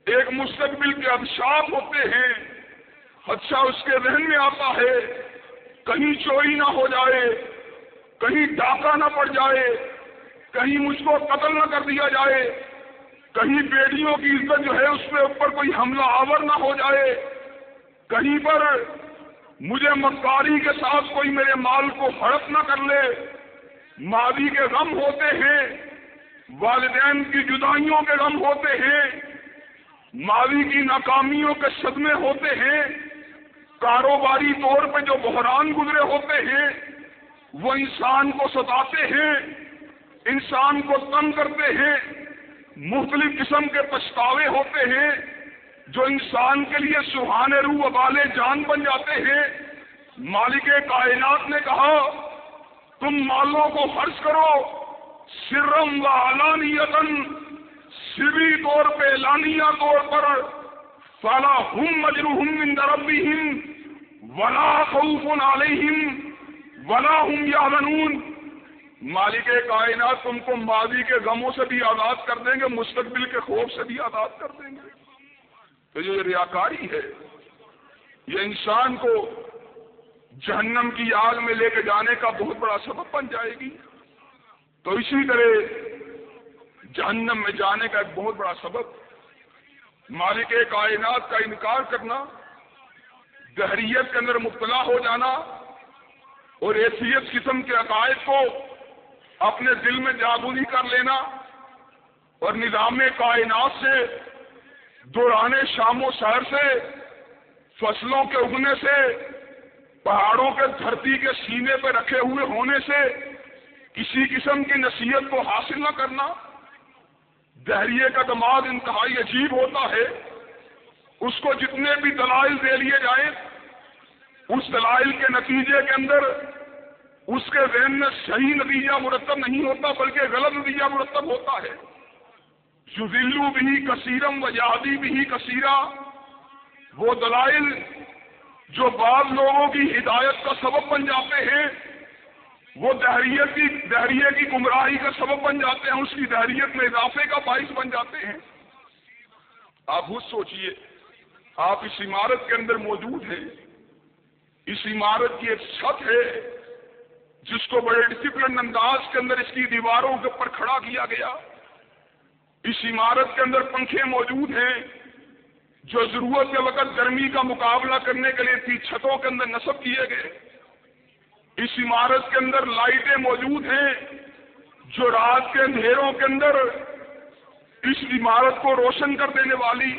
ایک مستقبل کے ابشاپ ہوتے ہیں، حدشہ اس کے ذہن میں آتا ہے کہیں چوری نہ ہو جائے، کہیں ڈاکہ نہ پڑ جائے، کہیں مجھ کو قتل نہ کر دیا جائے، کہیں بیٹیوں کی عزت جو ہے اس کے اوپر کوئی حملہ آور نہ ہو جائے، کہیں پر مجھے مکاری کے ساتھ کوئی میرے مال کو ہڑپ نہ کر لے۔ ماضی کے غم ہوتے ہیں، والدین کی جدائیوں کے غم ہوتے ہیں، ماضی کی ناکامیوں کے صدمے ہوتے ہیں۔ کاروباری طور پہ جو بحران گزرے ہوتے ہیں، وہ انسان کو ستاتے ہیں، انسان کو تنگ کرتے ہیں، مختلف قسم کے پچھتاوے ہوتے ہیں، جو انسان کے لیے سہانے روح والے جان بن جاتے ہیں۔ مالک کائنات نے کہا، تم مالوں کو خرچ کرو سرم و علانیتن سری طور پہ لانیہ طور پر، فلا ہم مجروحم من ولا خوف علیہم ولا ہم یادنون مالک کائنات تم کو ماضی کے غموں سے بھی آزاد کر دیں گے، مستقبل کے خوف سے بھی آزاد کر دیں گے۔ تو یہ ریاکاری ہے۔ یہ انسان کو جہنم کی آگ میں لے کے جانے کا بہت بڑا سبب بن جائے گی۔ تو اسی طرح جہنم میں جانے کا ایک بہت بڑا سبب، مالک کائنات کا انکار کرنا گہریت کے اندر مبتلا ہو جانا اور ایسیت قسم کے عقائد کو اپنے دل میں جاگونی کر لینا اور نظام کائنات سے، دوران شام و شہر سے، فصلوں کے اگنے سے، پہاڑوں کے دھرتی کے سینے پہ رکھے ہوئے ہونے سے کسی قسم کی نصیحت کو حاصل نہ کرنا۔ دہریے کا دماغ انتہائی عجیب ہوتا ہے۔ اس کو جتنے بھی دلائل دے لیے جائیں، اس دلائل کے نتیجے کے اندر اس کے ذہن میں صحیح نتیجہ مرتب نہیں ہوتا، بلکہ غلط نتیجہ مرتب ہوتا ہے۔ جو بھی کثیرم و یادی بھی کثیرہ وہ دلائل جو بعض لوگوں کی ہدایت کا سبب بن جاتے ہیں، وہ دہریت کی، دہریے کی گمراہی کا سبب بن جاتے ہیں، اس کی دہریت میں اضافے کا باعث بن جاتے ہیں۔ آپ خود سوچئے۔ آپ اس عمارت کے اندر موجود ہیں۔ اس عمارت کی ایک چھت ہے، جس کو بڑے ڈسپلن انداز کے اندر اس کی دیواروں کے اوپر کھڑا کیا گیا۔ اس عمارت کے اندر پنکھے موجود ہیں، جو ضرورت کے وقت گرمی کا مقابلہ کرنے کے لیے تھی چھتوں کے اندر نصب کیے گئے۔ اس عمارت کے اندر لائٹیں موجود ہیں، جو رات کے اندھیروں کے اندر اس عمارت کو روشن کر دینے والی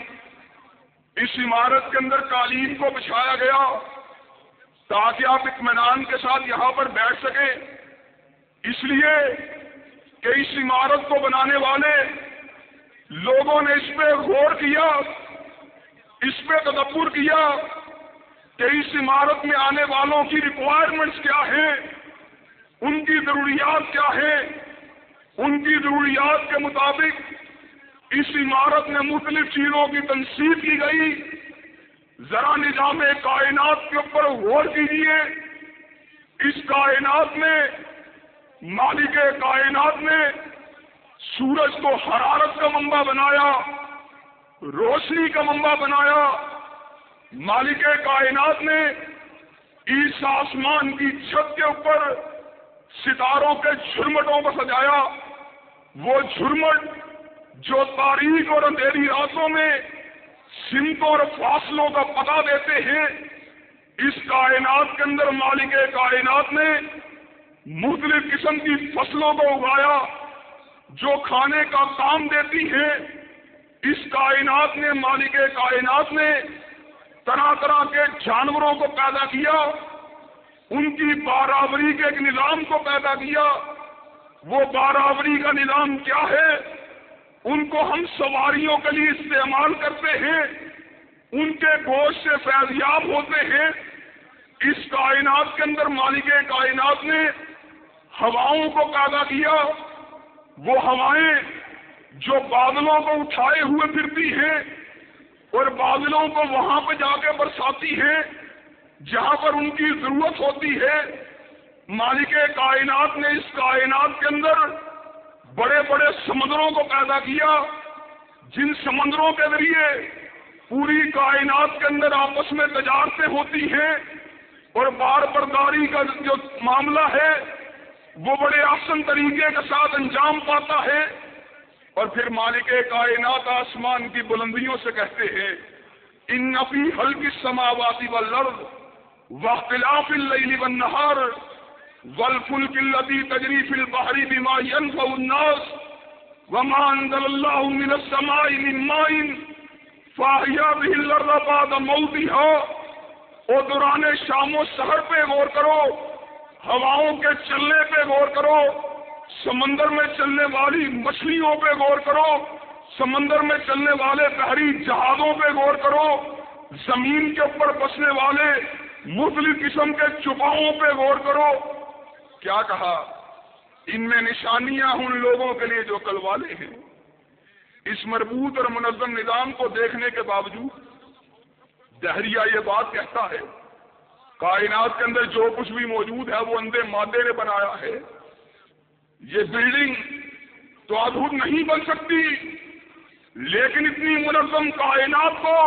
اس عمارت کے اندر قالین کو بچھایا گیا تاکہ آپ اطمینان کے ساتھ یہاں پر بیٹھ سکیں۔ اس لیے کہ اس عمارت کو بنانے والے لوگوں نے اس پہ غور کیا، اس پہ تدبر کیا کہ اس عمارت میں آنے والوں کی ریکوائرمنٹس کیا ہیں، ان کی ضروریات کیا ہیں، ان کی ضروریات کے مطابق اس عمارت میں مختلف چیزوں کی تنصیب کی گئی۔ ذرا نظام کائنات کے اوپر غور کیجیے اس کائنات میں، مالک کائنات نے سورج کو حرارت کا منبع بنایا، روشنی کا منبع بنایا۔ مالک کائنات نے اس آسمان کی چھت کے اوپر ستاروں کے جھرمٹوں کو سجایا۔ وہ جھرمٹ جو تاریخ اور اندھیری راتوں میں سمتوں اور فاصلوں کا پتہ دیتے ہیں، اس کائنات کے اندر مالک کائنات نے مختلف قسم کی فصلوں کو اگایا، جو کھانے کا کام دیتی ہیں۔ اس کائنات نے، مالک کائنات نے طرح طرح کے جانوروں کو پیدا کیا، ان کی برابری کے ایک نظام کو پیدا کیا۔ وہ برابری کا نظام کیا ہے؟ ان کو ہم سواریوں کے لیے استعمال کرتے ہیں، ان کے گوشت سے فیضیاب ہوتے ہیں۔ اس کائنات کے اندر مالک کائنات نے ہواؤں کو پیدا کیا، وہ ہوائیں جو بادلوں کو اٹھائے ہوئے پھرتی ہیں اور بادلوں کو وہاں پہ جا کے برساتی ہیں، جہاں پر ان کی ضرورت ہوتی ہے۔ مالک کائنات نے اس کائنات کے اندر بڑے بڑے سمندروں کو پیدا کیا، جن سمندروں کے ذریعے پوری کائنات کے اندر آپس میں تجارتیں ہوتی ہیں اور بار برداری کا جو معاملہ ہے، وہ بڑے آسن طریقے کے ساتھ انجام پاتا ہے۔ اور پھر مالک کائنات آسمان کی بلندیوں سے کہتے ہیں، ان نفی ہلکی سماواتی و لرد واختلاف اللیل والنہار والفلک اللذی تجریف البحری بما ينفع الناس وما انزل اللہ من السماء من مائن فاہیا به الارض بعد موتها او دوران شام و سحر پہ غور کرو، ہواؤں کے چلنے پہ غور کرو، سمندر میں چلنے والی مچھلیوں پہ غور کرو، سمندر میں چلنے والے بحری جہازوں پہ غور کرو، زمین کے اوپر بسنے والے مختلف قسم کے چپاؤں پہ غور کرو۔ کیا کہا؟ ان میں نشانیاں ان لوگوں کے لیے جو کل والے ہیں۔ اس مربوط اور منظم نظام کو دیکھنے کے باوجود دہریا یہ بات کہتا ہے، کائنات کے اندر جو کچھ بھی موجود ہے، وہ اندھے مادے نے بنایا ہے۔ یہ بلڈنگ تو ادھوت نہیں بن سکتی، لیکن اتنی منظم کائنات کو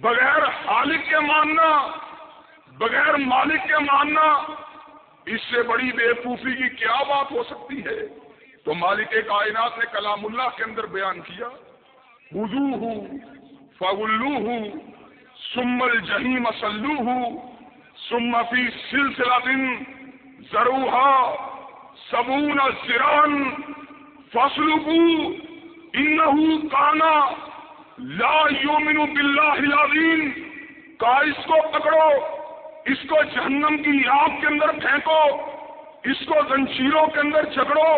بغیر خالق کے ماننا، بغیر مالک کے ماننا اس سے بڑی بےقوفی کی کیا بات ہو سکتی ہے؟ تو مالک کائنات نے کلام اللہ کے اندر بیان کیا وضو ہوں فغلو ہوں سمل جہی مسلو ہوں سم فی سلسلہ دن ضروحا سبون سران فصلو ان کانا لا یومن باللہ العظیم کا اس کو پکڑو۔ اس کو جہنم کی آگ کے اندر پھینکو، اس کو زنجیروں کے اندر جھگڑو،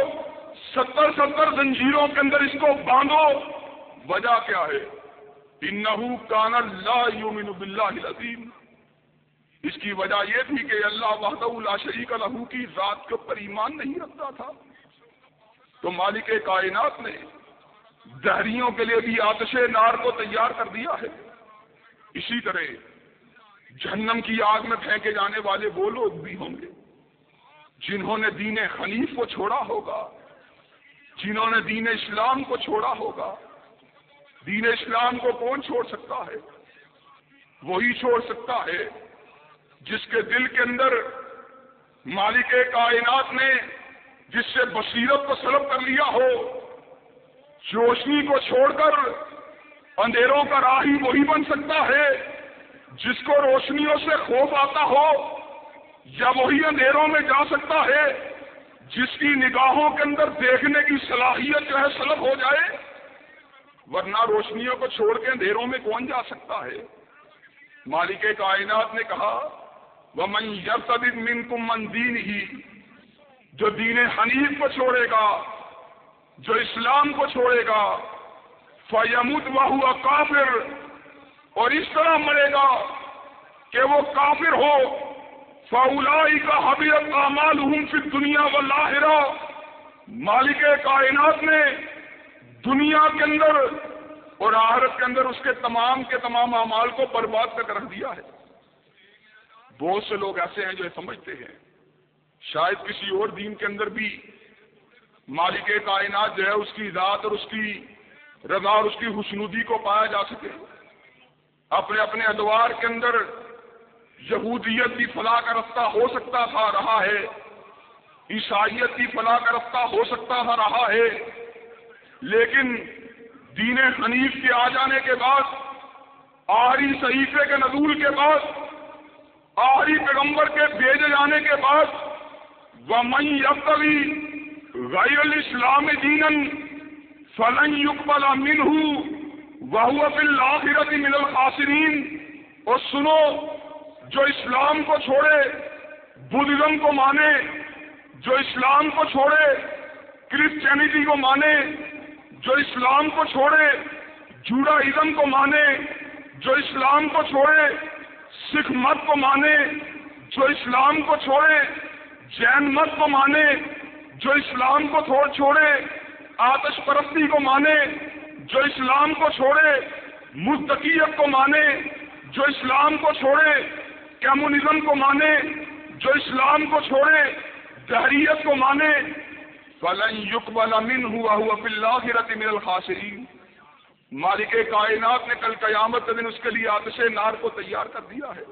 ستر ستر زنجیروں کے اندر اس کو باندھو۔ وجہ کیا ہے؟ انہو کان اللہ یومن باللہ العظیم۔ اس کی وجہ یہ تھی کہ اللہ وحدہ لا شریک لہو کی ذات کے اوپر ایمان نہیں رکھتا تھا۔ تو مالک کائنات نے دہریوں کے لیے بھی آتش نار کو تیار کر دیا ہے۔ اسی طرح جہنم کی آگ میں پھینکے جانے والے وہ لوگ بھی ہوں گے۔ جنہوں نے دین حنیف کو چھوڑا ہوگا، جنہوں نے دین اسلام کو چھوڑا ہوگا، دین اسلام کو کون چھوڑ سکتا ہے؟ وہی چھوڑ سکتا ہے جس کے دل کے اندر مالک کائنات نے جس سے بصیرت کو سلب کر لیا ہو روشنی کو چھوڑ کر اندھیروں کا راہی وہی بن سکتا ہے۔ جس کو روشنیوں سے خوف آتا ہو، یا وہی اندھیروں میں جا سکتا ہے، جس کی نگاہوں کے اندر دیکھنے کی صلاحیت جو ہے سلب ہو جائے، ورنہ روشنیوں کو چھوڑ کے اندھیروں میں کون جا سکتا ہے؟ مالک کائنات نے کہا وہ من یب من کم من دین ہی جو دین حنیف کو چھوڑے گا، جو اسلام کو چھوڑے گا فیمت وہ ہوا کافر اور اس طرح مرے گا کہ وہ کافر ہو فولائی کا حبیت اعمال ہوں پھر دنیا و لاہرا مالک کائنات نے دنیا کے اندر اور آہرت کے اندر اس کے تمام کے تمام اعمال کو برباد کر رکھ دیا ہے۔ بہت سے لوگ ایسے ہیں جو سمجھتے ہیں۔ شاید کسی اور دین کے اندر بھی مالک کائنات جو ہے اس کی ذات اور اس کی رضا اور اس کی حسنودی کو پایا جا سکے۔ اپنے اپنے ادوار کے اندر یہودیت کی فلاح کا رستہ ہو سکتا تھا، رہا ہے۔ عیسائیت کی فلاح کا رستہ ہو سکتا تھا، رہا ہے۔ لیکن دین حنیف کے آ جانے کے بعد، آری صحیفے کے نزول کے بعد، آری پیغمبر کے بھیجے جانے کے بعد وہ مئی غیر الاسلام دینن فلن یقبل منہ وهو فی الاخرت من الخاسرین اور سنو، جو اسلام کو چھوڑے بدھزم کو مانے، جو اسلام کو چھوڑے، کرسچینٹی کو مانے، جو اسلام کو چھوڑے جوڑا ازم کو مانے، جو اسلام کو چھوڑے، سکھ مت کو مانے، جو اسلام کو چھوڑے، جین مت کو مانے، جو اسلام کو چھوڑے، آتش پرستی کو مانے جو اسلام کو چھوڑے، مستقیت کو مانے، جو اسلام کو چھوڑے، کمیونزم کو مانے، جو اسلام کو چھوڑے، دہریت کو مانے، فلن یقبل من ہوا ہوا بالآخرت من الخاسرین۔ مالک کائنات نے کل قیامت دن اس کے لیے آتش نار کو تیار کر دیا ہے۔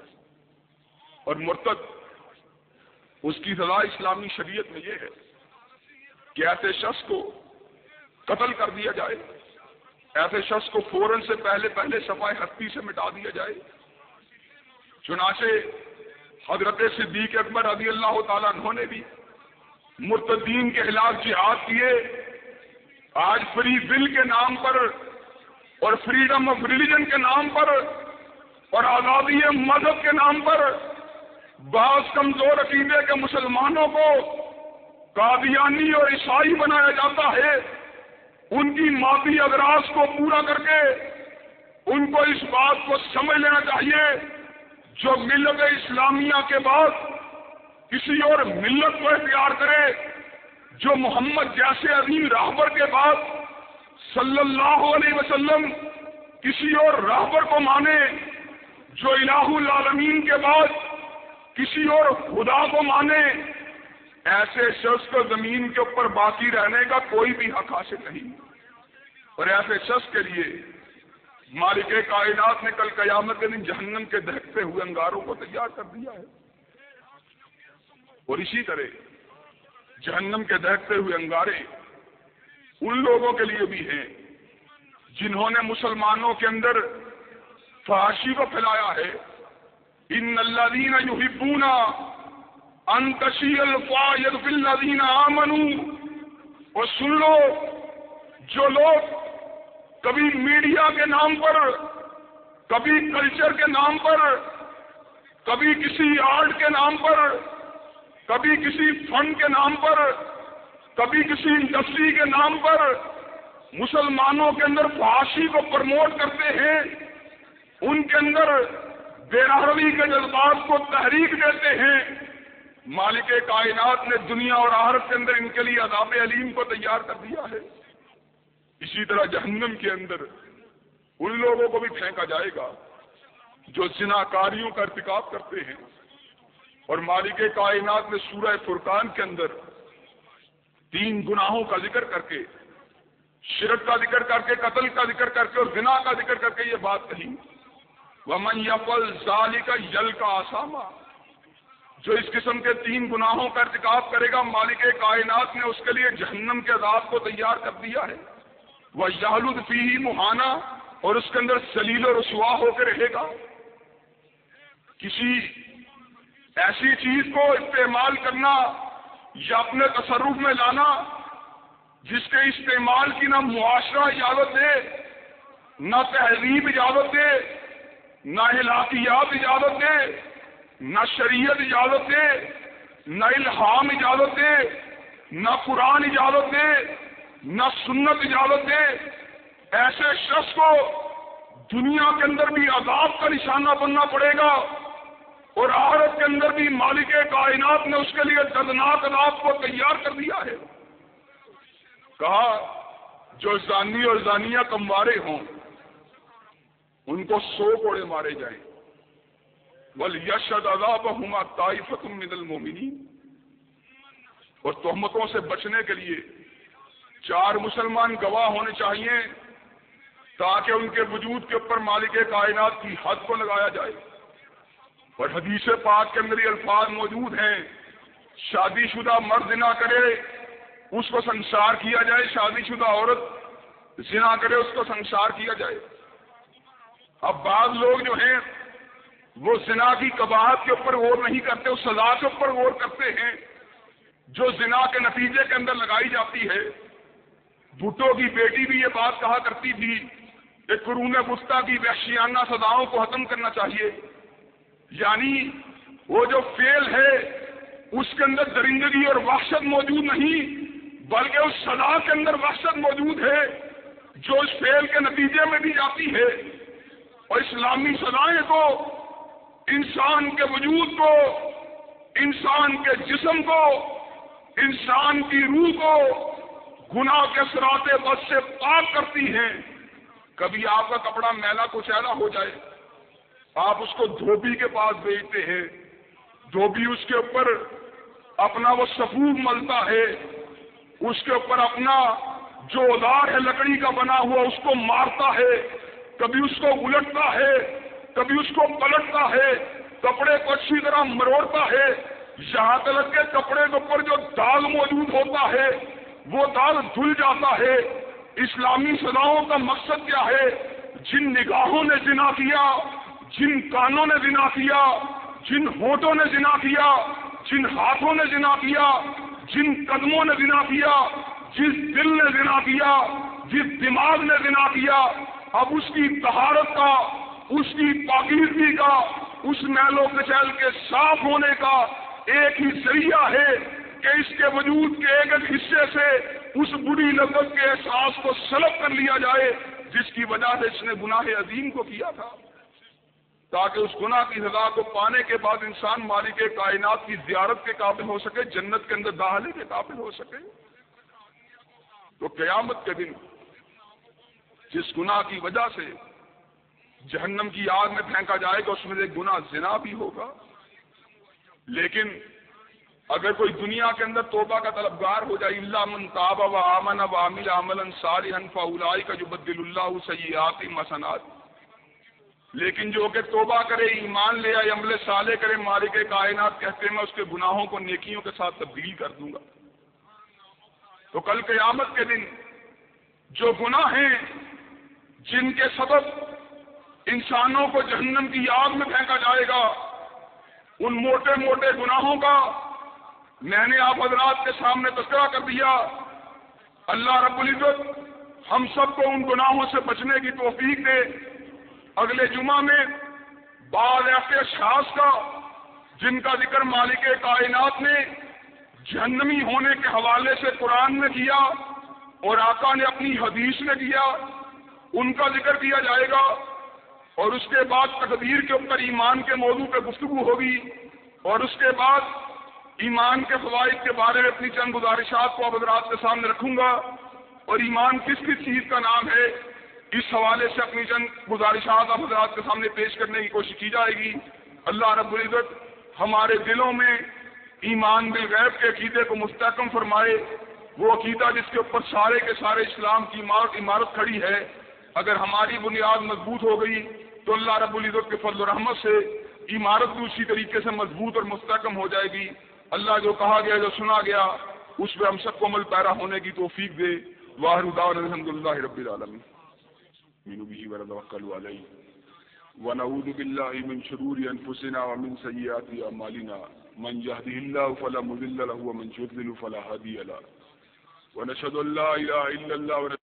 اور مرتد، اس کی سزا اسلامی شریعت میں یہ ہے کہ ایسے شخص کو قتل کر دیا جائے۔ ایسے شخص کو فوراً سے پہلے پہلے صفائی ہستی سے مٹا دیا جائے۔ چنانچہ حضرت صدیق اکبر رضی اللہ تعالیٰ عنہ نے بھی مرتدین کے خلاف جہاد کیے۔ آج فری ول کے نام پر اور فریڈم آف ریلیجن کے نام پر اور آزادی مذہب کے نام پر بعض کمزور عقیدے کے مسلمانوں کو قادیانی اور عیسائی بنایا جاتا ہے۔ ان کی مادی اغراض کو پورا کر کے ان کو اس بات کو سمجھ لینا چاہیے، جو ملت اسلامیہ کے بعد کسی اور ملت کو اختیار کرے، جو محمد جیسے عظیم راہبر کے بعد صلی اللہ علیہ وسلم کسی اور راہبر کو مانے، جو الہ العالمین کے بعد کسی اور خدا کو مانے ایسے شخص کو زمین کے اوپر باقی رہنے کا کوئی بھی حق حاصل نہیں۔ اور ایسے شخص کے لیے مالک کائنات نے کل قیامت کے دن جہنم کے دہتے ہوئے انگاروں کو تیار کر دیا ہے۔ اور اسی طرح جہنم کے دہتے ہوئے انگارے ان لوگوں کے لیے بھی ہیں جنہوں نے مسلمانوں کے اندر فحاشی کو پھیلایا ہے۔ ان اللہ دینا یو انتشی الفاظین آمنو اور سن لو، جو لوگ کبھی میڈیا کے نام پر، کبھی کلچر کے نام پر، کبھی کسی آرٹ کے نام پر، کبھی کسی فن کے نام پر، کبھی کسی انڈسٹری کے نام پر مسلمانوں کے اندر فحاشی کو پروموٹ کرتے ہیں، ان کے اندر بےراروی کے جذبات کو تحریک دیتے ہیں۔ مالک کائنات نے دنیا اور آہرت کے اندر ان کے لیے عذاب علیم کو تیار کر دیا ہے۔ اسی طرح جہنم کے اندر ان لوگوں کو بھی پھینکا جائے گا جو کاریوں کا ارتکاب کرتے ہیں۔ اور مالک کائنات نے سورہ فرقان کے اندر تین گناہوں کا ذکر کر کے، شرک کا ذکر کر کے، قتل کا ذکر کر کے اور زنا کا ذکر کر کے یہ بات کہی۔ وہ من یفل ظالی کا یل کا آسامہ جو اس قسم کے تین گناہوں کا ارتکاب کرے گا، مالک کائنات نے اس کے لیے جہنم کے عذاب کو تیار کر دیا ہے۔ وہ یالود فی مہانا اور اس کے اندر سلیل و رسوا ہو کے رہے گا۔ کسی ایسی چیز کو استعمال کرنا یا اپنے تصرف میں لانا جس کے استعمال کی نہ معاشرہ اجازت دے، نہ تہذیب اجازت دے، نہ علاقیات اجازت دے نہ شریعت اجازت دے نہ الہام اجازت دے نہ قرآن اجازت دے نہ سنت اجازت دے ایسے شخص کو دنیا کے اندر بھی عذاب کا نشانہ بننا پڑے گا اور عورت کے اندر بھی مالک کائنات نے اس کے لیے دردناک عذاب کو تیار کر دیا ہے۔ کہا، جو زانی اور زانیہ کموارے ہوں، ان کو سو کوڑے مارے جائیں۔ بل یشد عذاب طائفت من المومنین اور تہمتوں سے بچنے کے لیے چار مسلمان گواہ ہونے چاہیے تاکہ ان کے وجود کے اوپر مالک کائنات کی حد کو لگایا جائے۔ اور حدیث پاک کے اندر یہ الفاظ موجود ہیں، شادی شدہ مرد نہ کرے، اس کو سنسار کیا جائے، شادی شدہ عورت زنا کرے، اس کو سنسار کیا جائے۔ اب بعض لوگ جو ہیں وہ زنا کی کباہت کے اوپر غور نہیں کرتے، اس سزا کے اوپر غور کرتے ہیں۔ جو زنا کے نتیجے کے اندر لگائی جاتی ہے، بھٹو کی بیٹی بھی یہ بات کہا کرتی تھی کہ قرون گفتہ کی وحشیانہ سزاؤں کو ختم کرنا چاہیے۔ یعنی وہ جو فیل ہے، اس کے اندر درندگی اور وحشت موجود نہیں، بلکہ اس سزا کے اندر وحشت موجود ہے، جو اس فیل کے نتیجے میں بھی جاتی ہے۔ اور اسلامی سزائیں کو انسان کے وجود کو، انسان کے جسم کو، انسان کی روح کو گناہ کے سراتے بس سے پاک کرتی ہیں۔ کبھی آپ کا کپڑا میلا کچیلا ہو جائے۔ آپ اس کو دھوبی کے پاس بھیجتے ہیں۔ دھوبی اس کے اوپر اپنا وہ سفور ملتا ہے۔ اس کے اوپر اپنا جو اوزار ہے لکڑی کا بنا ہوا، اس کو مارتا ہے۔ کبھی اس کو الٹتا ہے۔ کبھی اس کو پلٹتا ہے، کپڑے کو اچھی طرح مروڑتا ہے۔ یہاں تک کے کپڑے کے اوپر جو داغ موجود ہوتا ہے، وہ داغ دھل جاتا ہے۔ اسلامی سزاؤں کا مقصد کیا ہے؟ جن نگاہوں نے جنا کیا، جن کانوں نے جنا کیا، جن ہوٹوں نے جنا کیا، جن ہاتھوں نے جنا کیا، جن قدموں نے جنا کیا، جس دل نے جنا کیا، جس دماغ نے جنا کیا۔ اب اس کی تہارت کا اس کی پاکیزگی کا، اس میل و کچیل کے صاف ہونے کا ایک ہی ذریعہ ہے کہ اس کے وجود کے ایک ایک حصے سے اس بری لذت کے احساس کو سلب کر لیا جائے، جس کی وجہ سے اس نے گناہ عظیم کو کیا تھا۔ تاکہ اس گناہ کی سزا کو پانے کے بعد انسان مالک کائنات کی زیارت کے قابل ہو سکے، جنت کے اندر داخلے کے قابل ہو سکے۔ تو قیامت کے دن جس گناہ کی وجہ سے جہنم کی آگ میں پھینکا جائے گا، اس میں ایک گناہ زنا بھی ہوگا۔ لیکن اگر کوئی دنیا کے اندر توبہ کا طلبگار ہو جائے، اللہ من تابا و آمن و عامل عمل صالحا فاولائی کا جو بدل اللہ سیاتی مسنات لیکن جو کہ توبہ کرے، ایمان لے آئے، عمل صالح کرے، مالک کائنات کہتے میں اس کے گناہوں کو نیکیوں کے ساتھ تبدیل کر دوں گا۔ تو کل قیامت کے دن جو گناہ ہیں، جن کے سبب انسانوں کو جہنم کی آگ میں پھینکا جائے گا۔ ان موٹے موٹے گناہوں کا میں نے آپ حضرات کے سامنے تذکرہ کر دیا۔ اللہ رب العزت ہم سب کو ان گناہوں سے بچنے کی توفیق دے۔ اگلے جمعہ میں بعض ایسے اشخاص کا جن کا ذکر مالک کائنات نے جہنمی ہونے کے حوالے سے قرآن میں کیا اور آقا نے اپنی حدیث میں کیا، ان کا ذکر کیا جائے گا۔ اور اس کے بعد تقدیر کے اوپر ایمان کے موضوع پہ گفتگو ہوگی اور اس کے بعد ایمان کے فوائد کے بارے میں اپنی چند گزارشات کو حضرات کے سامنے رکھوں گا اور ایمان کس کس چیز کا نام ہے اس حوالے سے اپنی چند گزارشات حضرات کے سامنے پیش کرنے کی کوشش کی جائے گی۔ اللہ رب العزت ہمارے دلوں میں ایمان بالغیب کے عقیدے کو مستحکم فرمائے۔ وہ عقیدہ جس کے اوپر سارے کے سارے اسلام کی عمارت عمارت کھڑی ہے۔ اگر ہماری بنیاد مضبوط ہو گئی تو اللہ رب العزت کے فضل و رحمت سے عمارت بھی اسی طریقے سے مضبوط اور مستحکم ہو جائے گی۔ اللہ جو کہا گیا، جو سنا گیا، اس پہ ہم سب کو عمل پیرا ہونے کی توفیق دے۔ واہر الحمد للہ رب العالمین۔ ونعوذ بالله من شرور انفسنا ومن سيئات اعمالنا۔ من يهده الله فلا مضل له، ومن يضلل فلا هادي له۔ ونشهد ان لا اله الا الله